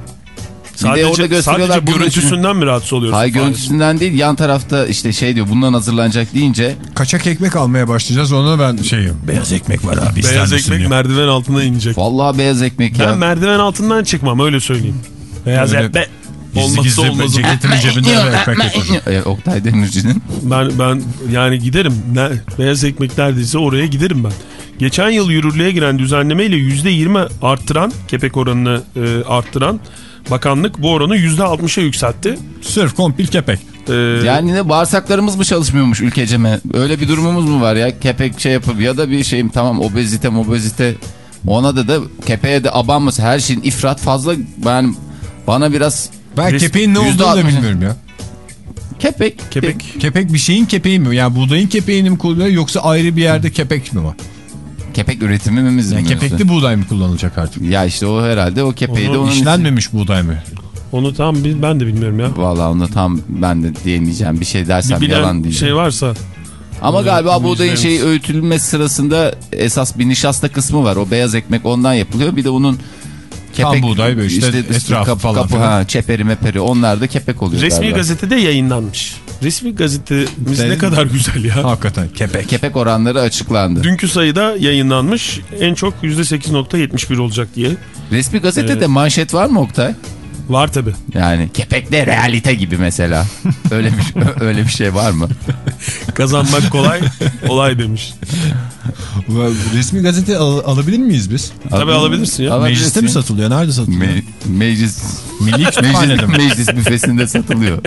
Bir de orada Sadece, gösteriyorlar sadece görüntüsünden mi rahatsız oluyorsun? Hayır görüntüsünden değil yan tarafta işte şey diyor bundan hazırlanacak deyince Kaçak ekmek almaya başlayacağız. Ona ben şeyim. Beyaz ekmek var abi. Beyaz ekmek diyor. merdiven altına inecek. vallahi beyaz ekmek Ben ya. merdiven altından çıkmam öyle söyleyeyim. Beyaz ekmek olmazsa gizli olmazım. ceketinin cebinde de ekmek götürüyor. E, Oktay Demirci'nin Ben, ben yani giderim. Ne, beyaz ekmek neredeyse oraya giderim ben. Geçen yıl yürürlüğe giren düzenlemeyle %20 arttıran, kepek oranını e, arttıran bakanlık bu oranı %60'a yükseltti. Sırf kompil kepek. E, yani ne bağırsaklarımız mı çalışmıyormuş ülkeceme? Öyle bir durumumuz mu var ya? Kepek şey yapıp ya da bir şeyim tamam obezite obezite ona da da kepeğe de abanması her şeyin ifrat fazla ben bana biraz Ben Res- kepeğin ne olduğunu da %60. bilmiyorum ya. kepek kepek. Kepek bir şeyin kepeği mi? Yani buğdayın kepeğini mi kullanıyor yoksa ayrı bir yerde kepek mi var? kepek üretimimiz Yani mi? kepekli buğday mı kullanılacak artık? Ya işte o herhalde o kepeği Onu de onun için. İşlenmemiş buğday mı? Onu tam ben de bilmiyorum ya. Vallahi onu tam ben de diyemeyeceğim bir şey dersem Bir yalan diyeceğim. şey varsa Ama galiba buğdayın şey öğütülmesi sırasında esas bir nişasta kısmı var. O beyaz ekmek ondan yapılıyor. Bir de onun Tam buğday ve işte etrafı kapı, falan kapı, ha, çeperi meperi onlar da kepek oluyor resmi galiba. gazetede yayınlanmış. Resmi gazetemiz ne kadar güzel ya. Hakikaten kepek. Kepek oranları açıklandı. Dünkü sayıda yayınlanmış. En çok %8.71 olacak diye. Resmi gazetede Evet. manşet var mı Oktay? Var tabi. Yani kepekle realite gibi mesela. öyle bir öyle bir şey var mı? Kazanmak kolay, olay demiş. Resmi gazete al- alabilir miyiz biz? Tabii alabilirsin ya. Alabilirsin. Mecliste mi satılıyor? Nerede satılıyor? Me- meclis Milli meclis, meclis büfesinde satılıyor.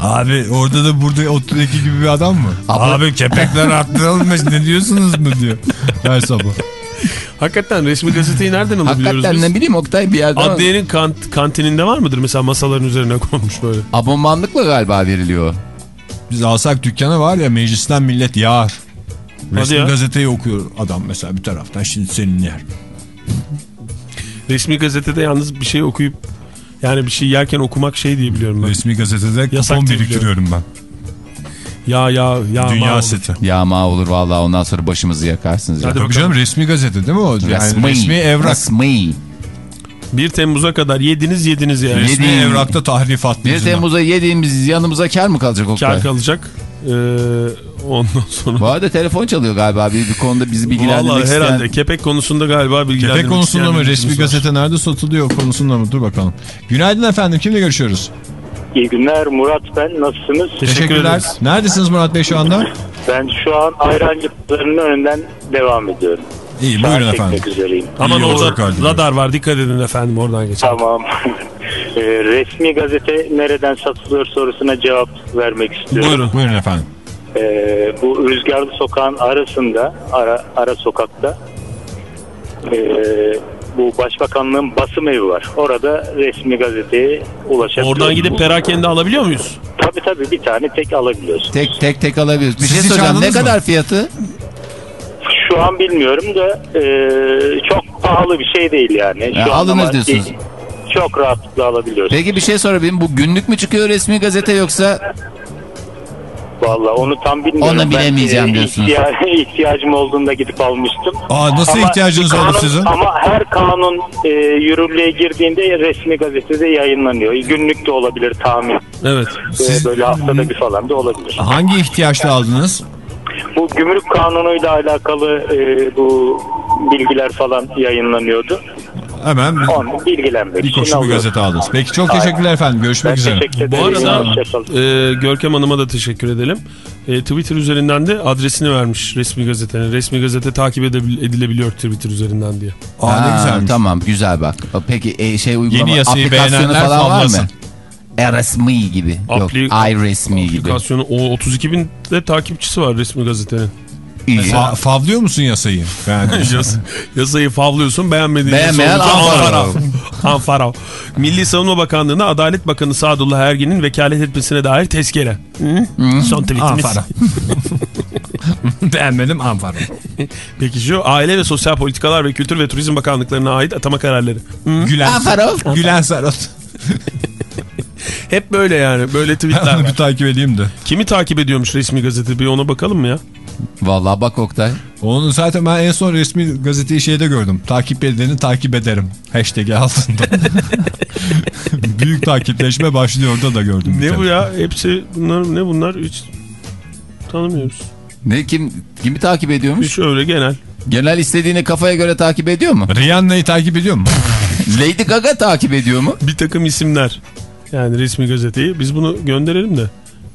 Abi orada da burada ottudaki gibi bir adam mı? Abla- Abi kepekler arttırılmış ne diyorsunuz mu diyor. Her sabah. Hakikaten resmi gazeteyi nereden alabiliyoruz Hakikaten biz? ne bileyim Oktay bir yerden Adliyenin kant kantininde var mıdır mesela masaların üzerine konmuş böyle? abonmanlıkla galiba veriliyor. Biz alsak dükkana var ya meclisten millet yağar. Resmi ya. gazeteyi okuyor adam mesela bir taraftan şimdi senin yer. Resmi gazetede yalnız bir şey okuyup yani bir şey yerken okumak şey diye biliyorum ben. Resmi gazetede Yasak kupon diye biriktiriyorum ben. Ya ya ya. Dünya ma- seti. Yağma olur vallahi ondan sonra başımızı yakarsınız. ya. Hadi Tabii bakalım. canım resmi gazete değil mi o? Yani resmi, evrak. Resmi. 1 Temmuz'a kadar yediniz yediniz yani. Resmi Yediğim- evrakta tahrifat 1 yüzünden. Temmuz'a yediğimiz yanımıza kar mı kalacak Oktay? Kar kalacak. Ee, ondan sonra... Bu arada telefon çalıyor galiba bir, bir konuda bizi bilgilendirmek Vallahi isteyen. herhalde kepek konusunda galiba bilgilendirmek Kepek konusunda mı? Resmi var. gazete nerede satılıyor konusunda mı? Dur bakalım. Günaydın efendim. Kimle görüşüyoruz? İyi günler Murat ben nasılsınız? Teşekkür ederiz. Neredesiniz Murat Bey şu anda? Ben şu an Ayrancı Pazarı'nın önünden devam ediyorum. İyi buyurun efendim. üzereyim. Aman orada radar var dikkat edin efendim oradan geçer. Tamam. Ee, resmi gazete nereden satılıyor sorusuna cevap vermek istiyorum. Buyurun. Buyurun efendim. Ee, bu Rüzgarlı Sokağın arasında, ara, ara sokakta ee, bu Başbakanlığın basım evi var. Orada resmi gazeteye ulaşabiliyorsunuz. Oradan gidip perakende alabiliyor muyuz? Tabii tabii bir tane tek alabiliyorsun. Tek tek tek alabiliyoruz. Bir Siz şey soracağım. Ne mı? kadar fiyatı? Şu an bilmiyorum da ee, çok pahalı bir şey değil yani. Şu Ya, an alınır diyorsunuz. Çok rahatlıkla alabiliyorsun. Peki bir şey sorabilirim. Bu günlük mü çıkıyor resmi gazete yoksa Vallahi onu tam bilmiyorum. Onu bilemeyeceğim Ben, e, diyorsunuz. ihtiya- ihtiyacım olduğunda gidip almıştım. Aa, nasıl Ama ihtiyacınız oldu kanun- sizin? Ama her kanun e, yürürlüğe girdiğinde resmi gazetede yayınlanıyor. Günlük de olabilir tahmin. Evet. E, Siz- böyle haftada bir falan da olabilir. Hangi ihtiyaçla aldınız? Bu gümrük kanunuyla alakalı e, bu bilgiler falan yayınlanıyordu. Hemen Onu bilgilenmek bir için koşu bir gazete aldınız. Peki çok teşekkürler efendim. Ben Görüşmek üzere. Bu arada e, Görkem Hanım'a da teşekkür edelim. E, Twitter üzerinden de adresini vermiş resmi gazetenin. Resmi gazete takip edilebiliyor Twitter üzerinden diye. Aa, ne Ha, güzelmiş. Tamam güzel bak. Peki e, şey uygulama Yeni aplikasyonu falan var mı? Favlasın. E-resmi gibi. Apli- Yok iResmi gibi. Aplikasyonu o 32 bin de takipçisi var resmi gazetenin. İyi. Fa- favlıyor musun yasayı? Yani Yas- yasayı favlıyorsun beğenmediğin Beğenmeyen Anfarav. Anfarav. Milli Savunma Bakanlığı'na Adalet Bakanı Sadullah Ergin'in vekalet etmesine dair tezkere. Hı? Son tweetimiz. Anfara. Beğenmedim Anfara. Peki şu Aile ve Sosyal Politikalar ve Kültür ve Turizm Bakanlıklarına ait atama kararları. Gülen, Anfarov. Gülen Serhat. Hep böyle yani böyle tweetler Ben onu bir takip edeyim de. Kimi takip ediyormuş resmi gazete bir ona bakalım mı ya? Vallahi bak Oktay. Onu zaten ben en son resmi gazeteyi şeyde gördüm. Takip edeni takip ederim. Hashtag altında. Büyük takipleşme başlıyor orada da gördüm. Ne bu ya? Hepsi bunlar ne bunlar? Hiç tanımıyoruz. Ne kim kimi takip ediyormuş? Hiç öyle genel. Genel istediğini kafaya göre takip ediyor mu? Rihanna'yı takip ediyor mu? Lady Gaga takip ediyor mu? Bir takım isimler. Yani resmi gazeteyi. Biz bunu gönderelim de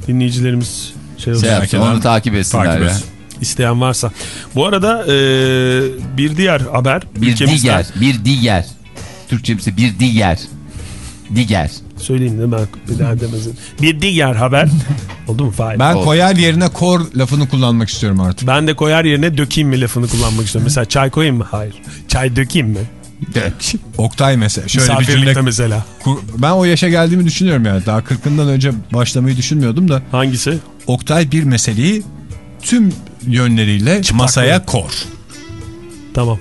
dinleyicilerimiz şey olsun. Şey onu takip etsinler Takip ya. etsin. isteyen varsa. Bu arada e, bir diğer haber Bir diğer, bir diğer. Türkçemsi bir diğer. Diğer. Söyleyeyim de ben bir daha demesin. Bir diğer haber. Oldu mu Fahir? Ben Oldu. koyar yerine kor lafını kullanmak istiyorum artık. Ben de koyar yerine dökeyim mi lafını kullanmak istiyorum. Mesela çay koyayım mı? Hayır. Çay dökeyim mi? Oktay mesela. Şöyle bir cümle. mesela. kur- Ben o yaşa geldiğimi düşünüyorum yani. Daha 40'ından önce başlamayı düşünmüyordum da. Hangisi? Oktay bir meseleyi tüm yönleriyle masaya kor. Tamam.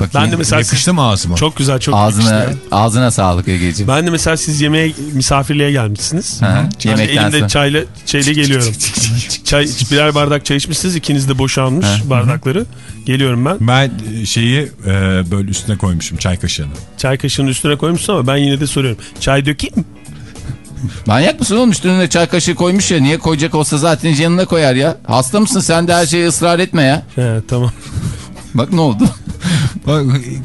Bakayım. Ben de mesela siz, Yakıştı mı ağzıma? çok güzel çok Ağzına, yakıştı. ağzına sağlık Ege'ciğim. Ben de mesela siz yemeğe misafirliğe gelmişsiniz. Hı hı, Yemekten elimde sonra. çayla şeyle geliyorum. Çay birer bardak çay içmişsiniz. ikiniz de boşalmış bardakları. Geliyorum ben. Ben e, şeyi e, böyle üstüne koymuşum çay kaşığını. Çay kaşığının üstüne koymuşsun ama ben yine de soruyorum. Çay dökeyim mi? Manyak mısın oğlum üstüne çay kaşığı koymuş ya niye koyacak olsa zaten yanına koyar ya. Hasta mısın sen de her şeye ısrar etme ya. He tamam. Bak ne oldu? Bak,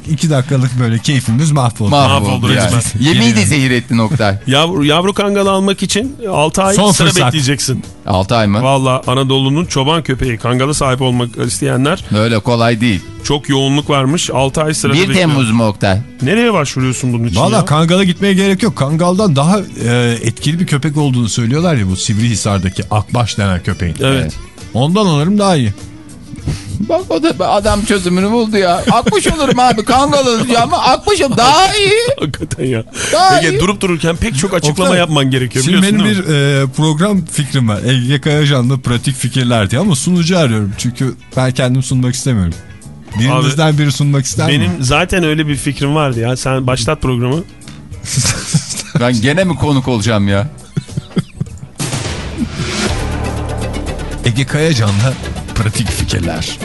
iki dakikalık böyle keyfimiz mahvoldu. Mahvoldu yani. Yemeği de zehir ettin Oktay. Yavru, yavru kangal almak için 6 ay Son sıra fırsat. bekleyeceksin. 6 ay mı? Valla Anadolu'nun çoban köpeği kangala sahip olmak isteyenler Öyle kolay değil. çok yoğunluk varmış. 6 ay sırada 1 bekliyor. Temmuz mu Oktay? Nereye başvuruyorsun bunun için Valla? Kangal'a gitmeye gerek yok. Kangal'dan daha e, etkili bir köpek olduğunu söylüyorlar ya bu Sivrihisar'daki Akbaş denen köpeğin. Evet. Ondan alırım daha iyi. Bak o da adam çözümünü buldu ya. Akmış olurum abi kangal alacağım ama akmışım daha iyi. Hakikaten ya. Daha Ege iyi. durup dururken pek çok açıklama Oktay, yapman gerekiyor Şimdi biliyorsun benim değil bir e, program fikrim var. Ege Kayacan'la pratik fikirler diye ama sunucu arıyorum. Çünkü ben kendim sunmak istemiyorum. Birinizden biri sunmak ister Benim mi? zaten öyle bir fikrim vardı ya. Sen başlat programı. Ben gene mi konuk olacağım ya? Ege Kayacan'la pratik fikirler.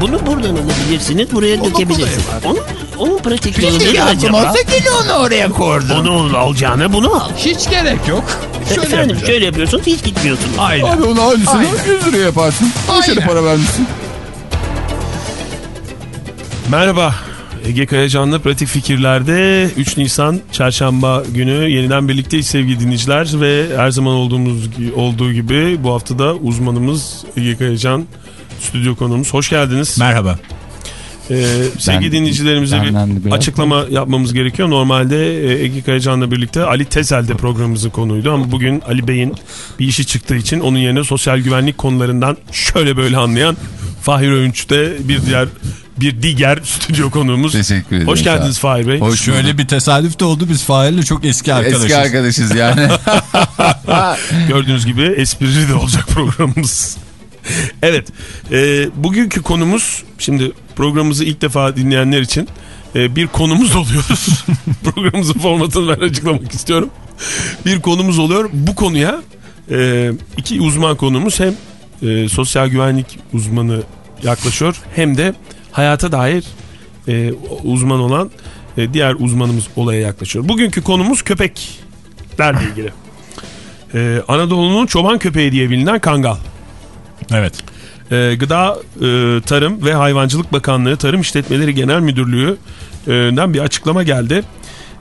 Bunu buradan alabilirsiniz, buraya dökebilirsiniz. Onu onun pratik yolu yardım acaba? olsa gene onu oraya koydum. Onu alacağına bunu al. Hiç gerek yok. Şöyle Efendim yapacağım. şöyle yapıyorsunuz hiç gitmiyorsunuz. Aynen. Abi onu aynısını Aynen. 100 liraya yaparsın. Boşuna Aynen. para vermişsin. Merhaba. Ege Kayacan'la Pratik Fikirler'de 3 Nisan Çarşamba günü yeniden birlikteyiz sevgili dinleyiciler ve her zaman olduğumuz olduğu gibi bu haftada uzmanımız Ege Kayacan stüdyo konuğumuz. Hoş geldiniz. Merhaba. Ee, sevgili dinleyicilerimize benden de bir biraz- açıklama yapmamız gerekiyor. Normalde e, Ege Kayacan'la birlikte Ali Tezel de programımızın konuydu ama bugün Ali Bey'in bir işi çıktığı için onun yerine sosyal güvenlik konularından şöyle böyle anlayan Fahir Öğünç de bir diğer bir diğer stüdyo konuğumuz. Teşekkür ederim. Hoş geldiniz Fahir Bey. Hoş Şöyle bir tesadüf de oldu. Biz Fahir'le çok eski arkadaşız. Eski arkadaşız yani. Gördüğünüz gibi esprili de olacak programımız. evet. e, bugünkü konumuz şimdi programımızı ilk defa dinleyenler için e, bir konumuz oluyoruz. Programımızın formatını ben açıklamak istiyorum. Bir konumuz oluyor. Bu konuya e, iki uzman konuğumuz hem e, sosyal güvenlik uzmanı yaklaşıyor hem de hayata dair e, uzman olan e, diğer uzmanımız olaya yaklaşıyor. Bugünkü konumuz köpeklerle ilgili. Ee, Anadolu'nun çoban köpeği diye bilinen kangal. Evet. Ee, Gıda, e, Tarım ve Hayvancılık Bakanlığı Tarım İşletmeleri Genel Müdürlüğü'nden bir açıklama geldi.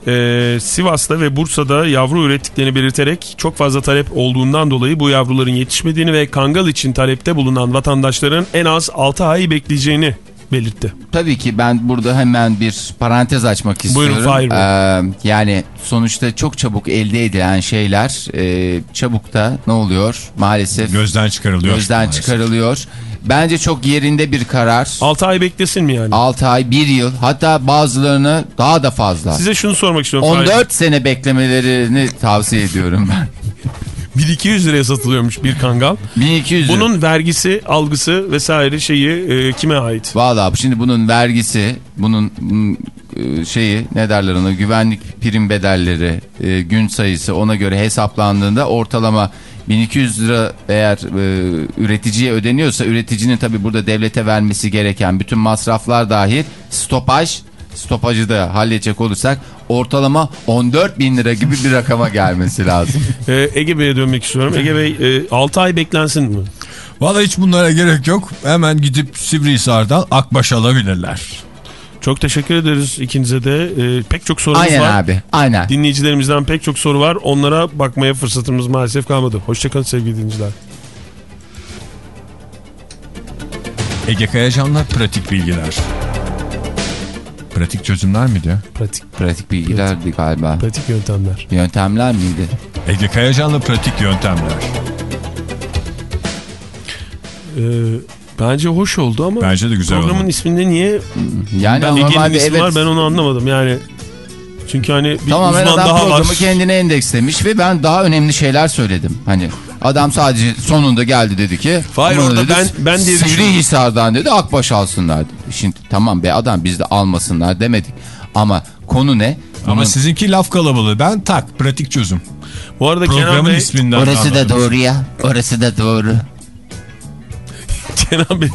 Ee, Sivas'ta ve Bursa'da yavru ürettiklerini belirterek çok fazla talep olduğundan dolayı bu yavruların yetişmediğini ve kangal için talepte bulunan vatandaşların en az 6 ay bekleyeceğini belirtti. Tabii ki ben burada hemen bir parantez açmak istiyorum. Buyurun, Fahir Bey. Ee, yani sonuçta çok çabuk elde edilen şeyler e, çabuk da ne oluyor maalesef Gözden çıkarılıyor. gözden Maalesef. çıkarılıyor. Bence çok yerinde bir karar. 6 ay beklesin mi yani? 6 ay, 1 yıl hatta bazılarını daha da fazla. Size şunu sormak istiyorum. Fahir. 14 sene beklemelerini tavsiye ediyorum ben. 1200 liraya satılıyormuş bir kangal. 1200 lira. Bunun vergisi, algısı vesaire şeyi e, kime ait? Valla şimdi bunun vergisi, bunun bunun, e, şeyi ne derler ona güvenlik prim bedelleri, e, gün sayısı ona göre hesaplandığında ortalama 1200 lira eğer e, üreticiye ödeniyorsa üreticinin tabi burada devlete vermesi gereken bütün masraflar dahil stopaj, stopajı da halledecek olursak ortalama 14 bin lira gibi bir rakama gelmesi lazım. Ee, Ege Bey'e dönmek istiyorum. Ege Bey e, 6 ay beklensin mi? Valla hiç bunlara gerek yok. Hemen gidip Sivrihisar'dan Akbaş alabilirler. Çok teşekkür ederiz ikinize de. Ee, pek çok sorumuz Aynen var. abi aynen. Dinleyicilerimizden pek çok soru var. Onlara bakmaya fırsatımız maalesef kalmadı. Hoşçakalın sevgili dinleyiciler. Ege Kayacan'la pratik bilgiler. Pratik çözümler miydi ya? Pratik, Pratik bilgilerdi galiba. pratik yöntemler. Yöntemler miydi? Ege Kayacan'la pratik yöntemler. Ee, bence hoş oldu ama Bence de güzel programın oldu. isminde niye Yani Ege'nin normalde ismi evet. var ben onu anlamadım. Yani çünkü hani bir Tamamen uzman adam daha var. programı kendine endekslemiş ve ben daha önemli şeyler söyledim. Hani adam sadece sonunda geldi dedi ki Hayır, orada dedi, ben- ben diye. Sivrihisar'dan dedi Akbaş alsınlar dedi. Şimdi tamam be adam biz de almasınlar demedik. Ama konu ne? Ama Bunun- sizinki laf kalabalığı. Ben tak pratik çözüm. Bu arada Kenan Programın Bey, isminden Orası da doğru ya. Orası da doğru. Kenan Bey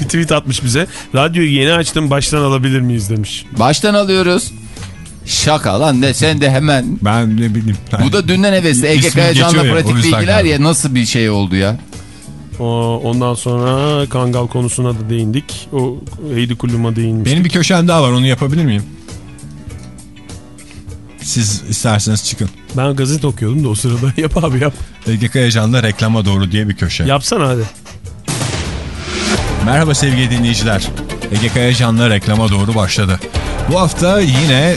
bir tweet atmış bize. Radyoyu yeni açtım baştan alabilir miyiz demiş. Baştan alıyoruz. Şaka lan ne sen de hemen. Ben ne bileyim. Ben... Bu da dünden hevesli. Ya, o pratik bilgiler galiba. ya nasıl bir şey oldu ya. Ondan sonra Kangal konusuna da değindik. O Heidi Klum'a değinmiş. Benim bir köşem daha var onu yapabilir miyim? Siz isterseniz çıkın. Ben gazete okuyordum da o sırada. Yap abi yap. Ege Kayacan'la reklama doğru diye bir köşe. Yapsana hadi. Merhaba sevgili dinleyiciler. Ege Kayacan'la reklama doğru başladı. Bu hafta yine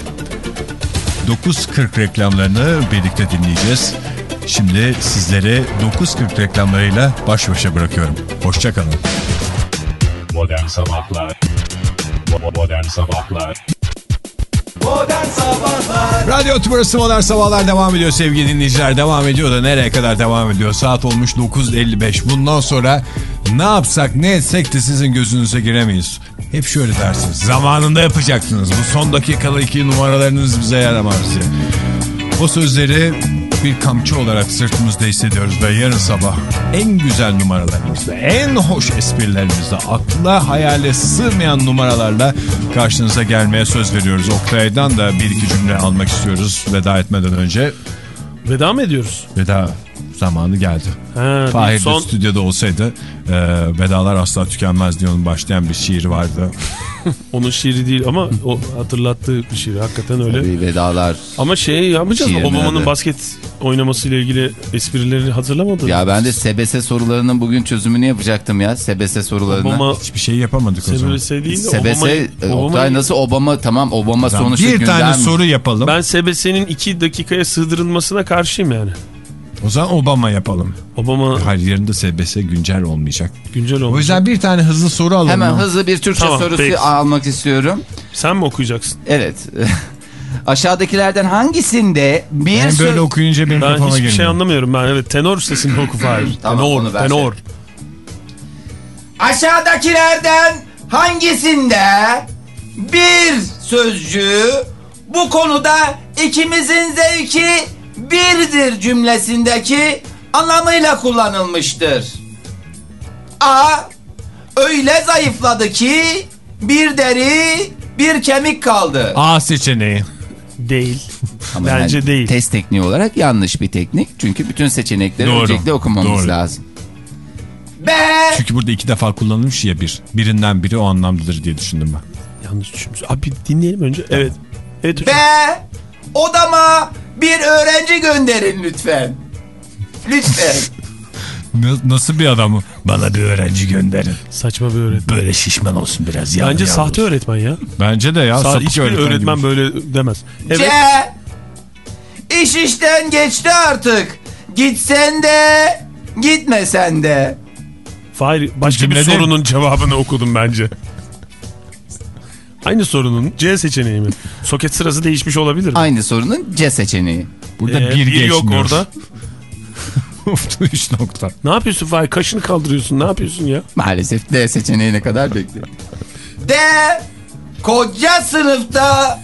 9.40 reklamlarını birlikte dinleyeceğiz. Şimdi sizleri 9.40 reklamlarıyla baş başa bırakıyorum. Hoşçakalın. Modern Sabahlar Modern Sabahlar Modern Sabahlar Radyo Tümrüsü Modern Sabahlar devam ediyor sevgili dinleyiciler. Devam ediyor da nereye kadar devam ediyor? Saat olmuş 9.55. Bundan sonra ne yapsak ne etsek de sizin gözünüze giremeyiz. Hep şöyle dersiniz. Zamanında yapacaksınız. Bu son dakikalı iki numaralarınız bize yaramaz diye. O sözleri bir kamçı olarak sırtımızda hissediyoruz ve yarın sabah en güzel numaralarımızla, en hoş esprilerimizle, akla hayale sığmayan numaralarla karşınıza gelmeye söz veriyoruz. Oktay'dan da bir iki cümle almak istiyoruz veda etmeden önce. Veda mı ediyoruz? Veda zamanı geldi. Ha, Fahir son stüdyoda olsaydı e, vedalar asla tükenmez diye onun başlayan bir şiir vardı. onun şiiri değil ama o hatırlattığı bir şiir. Hakikaten öyle. Tabii vedalar. Ama şey yapmayacağız mı? Obama'nın basket oynamasıyla ilgili esprileri hatırlamadın Ya ben de SBS sorularının bugün çözümünü yapacaktım ya. SBS sorularını. Obama Hiçbir şey yapamadık o zaman. SBS değil de SBS, Obama'yı- e, Oktay nasıl Obama tamam Obama Tamam, sonuçta bir tane gündem. soru yapalım. Ben SBS'nin iki dakikaya sığdırılmasına karşıyım yani. O zaman Obama yapalım. Obama Hayır yarın da SBS güncel olmayacak. güncel O olmuş. yüzden bir tane hızlı soru alalım. Hemen ya. hızlı bir Türkçe Tamam, sorusu peki. almak istiyorum. Sen mi okuyacaksın? Evet. Aşağıdakilerden hangisinde bir Ben böyle söz... okuyunca benim Ben kafama hiçbir girmiyor. şey anlamıyorum ben. Evet tenor sesini oku Fahir. Tamam, tenor, tenor. Aşağıdakilerden hangisinde bir sözcüğü bu konuda ikimizin zevki birdir cümlesindeki anlamıyla kullanılmıştır? A. Öyle zayıfladı ki bir deri bir kemik kaldı. A seçeneği. Değil. Ama Bence yani değil. Test tekniği olarak yanlış bir teknik. Çünkü bütün seçenekleri Doğru, öncelikle okumamız doğru. lazım. B. Çünkü burada iki defa kullanılmış ya bir. Birinden biri o anlamdadır diye düşündüm ben. Yanlış düşünmüş. Abi dinleyelim önce. Evet. Evet B. Odama bir öğrenci gönderin lütfen. Lütfen. nasıl bir adamı? Bana bir öğrenci gönderin. Saçma bir öğretmen. Böyle şişman olsun biraz. Bence sahte öğretmen ya. Bence de ya. Sa sapık hiçbir öğretmen, öğretmen, gibi. böyle demez. Evet. C. İş işten geçti artık. Gitsen de gitmesen de. Fahir başka bir Cümlede- sorunun cevabını okudum bence. Aynı sorunun C seçeneği mi? Soket sırası değişmiş olabilir mi? Aynı sorunun C seçeneği. Burada Ee, bir, bir yok geçmiyor. orada. Üç nokta. Ne yapıyorsun Fahir? Kaşını kaldırıyorsun. Ne yapıyorsun ya? Maalesef D seçeneğine kadar bekliyorum. D. Koca sınıfta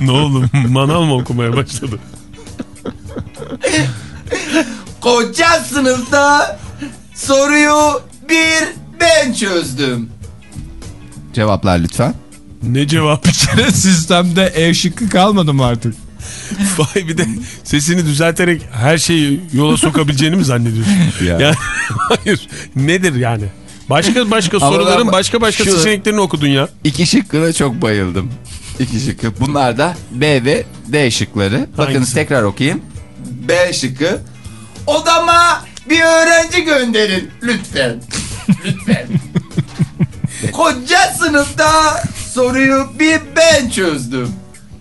ne oğlum? Manav mı okumaya başladı? koca sınıfta soruyu bir ben çözdüm. Cevaplar lütfen. Ne cevap? Sistemde E şıkkı kalmadı mı artık? Vay bir de sesini düzelterek her şeyi yola sokabileceğini mi zannediyorsun? Ya. Yani, hayır. Nedir yani? Başka başka Ama soruların ben- başka başka şu- seçeneklerini okudun ya. İki şıkkına çok bayıldım. İki şıkkı. Bunlar da B ve D şıkları. Bakınız Hangisi? tekrar okuyayım. B şıkkı. Odama bir öğrenci gönderin lütfen. Lütfen. Koca sınıfta soruyu bir ben çözdüm.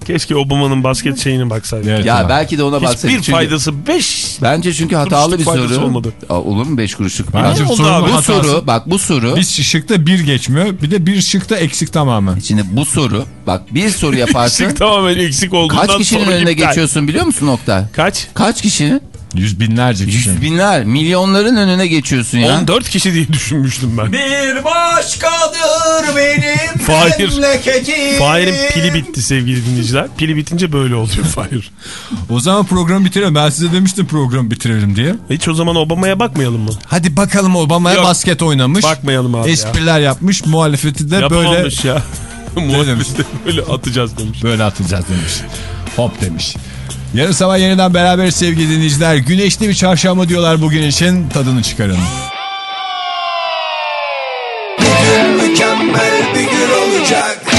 Keşke Obama'nın basket şeyine baksaydık. Evet, Ya tamam. belki de ona baksaydık. Hiçbir çünkü- faydası 5 Bence çünkü hatalı bir soru. olmadı. Aa, olur mu 5 kuruşluk? Bence bu hatası- soru bak bu soru. Bir şıkta bir geçmiyor. Bir de bir şıkta eksik tamamen. Şimdi bu soru bak bir soru yaparsın. Eksik tamamen eksik olduğundan kaç kişinin sonra önüne iptal. geçiyorsun biliyor musun Oktay? Kaç? Kaç kişinin? Yüz binlerce kişi. Yüz binler, milyonların önüne geçiyorsun ya. 14 kişi diye düşünmüştüm ben. Bir başkadır benim Fahir. memleketim. Fahir'in pili bitti sevgili dinleyiciler. Pili bitince böyle oluyor Fahir. O zaman programı bitirelim. Ben size demiştim programı bitirelim diye. Hiç o zaman Obama'ya bakmayalım mı? Hadi bakalım Obama'ya basket oynamış. Bakmayalım abi ya. Espriler yapmış. Muhalefeti de böyle Yapamamış ya. demiş? Muhalefeti böyle atacağız demiş. böyle atacağız demiş. Hop demiş. Yarın sabah yeniden beraber sevgili dinleyiciler. Güneşli bir çarşamba diyorlar bugün için. Tadını çıkarın. Mükemmel bir gün olacak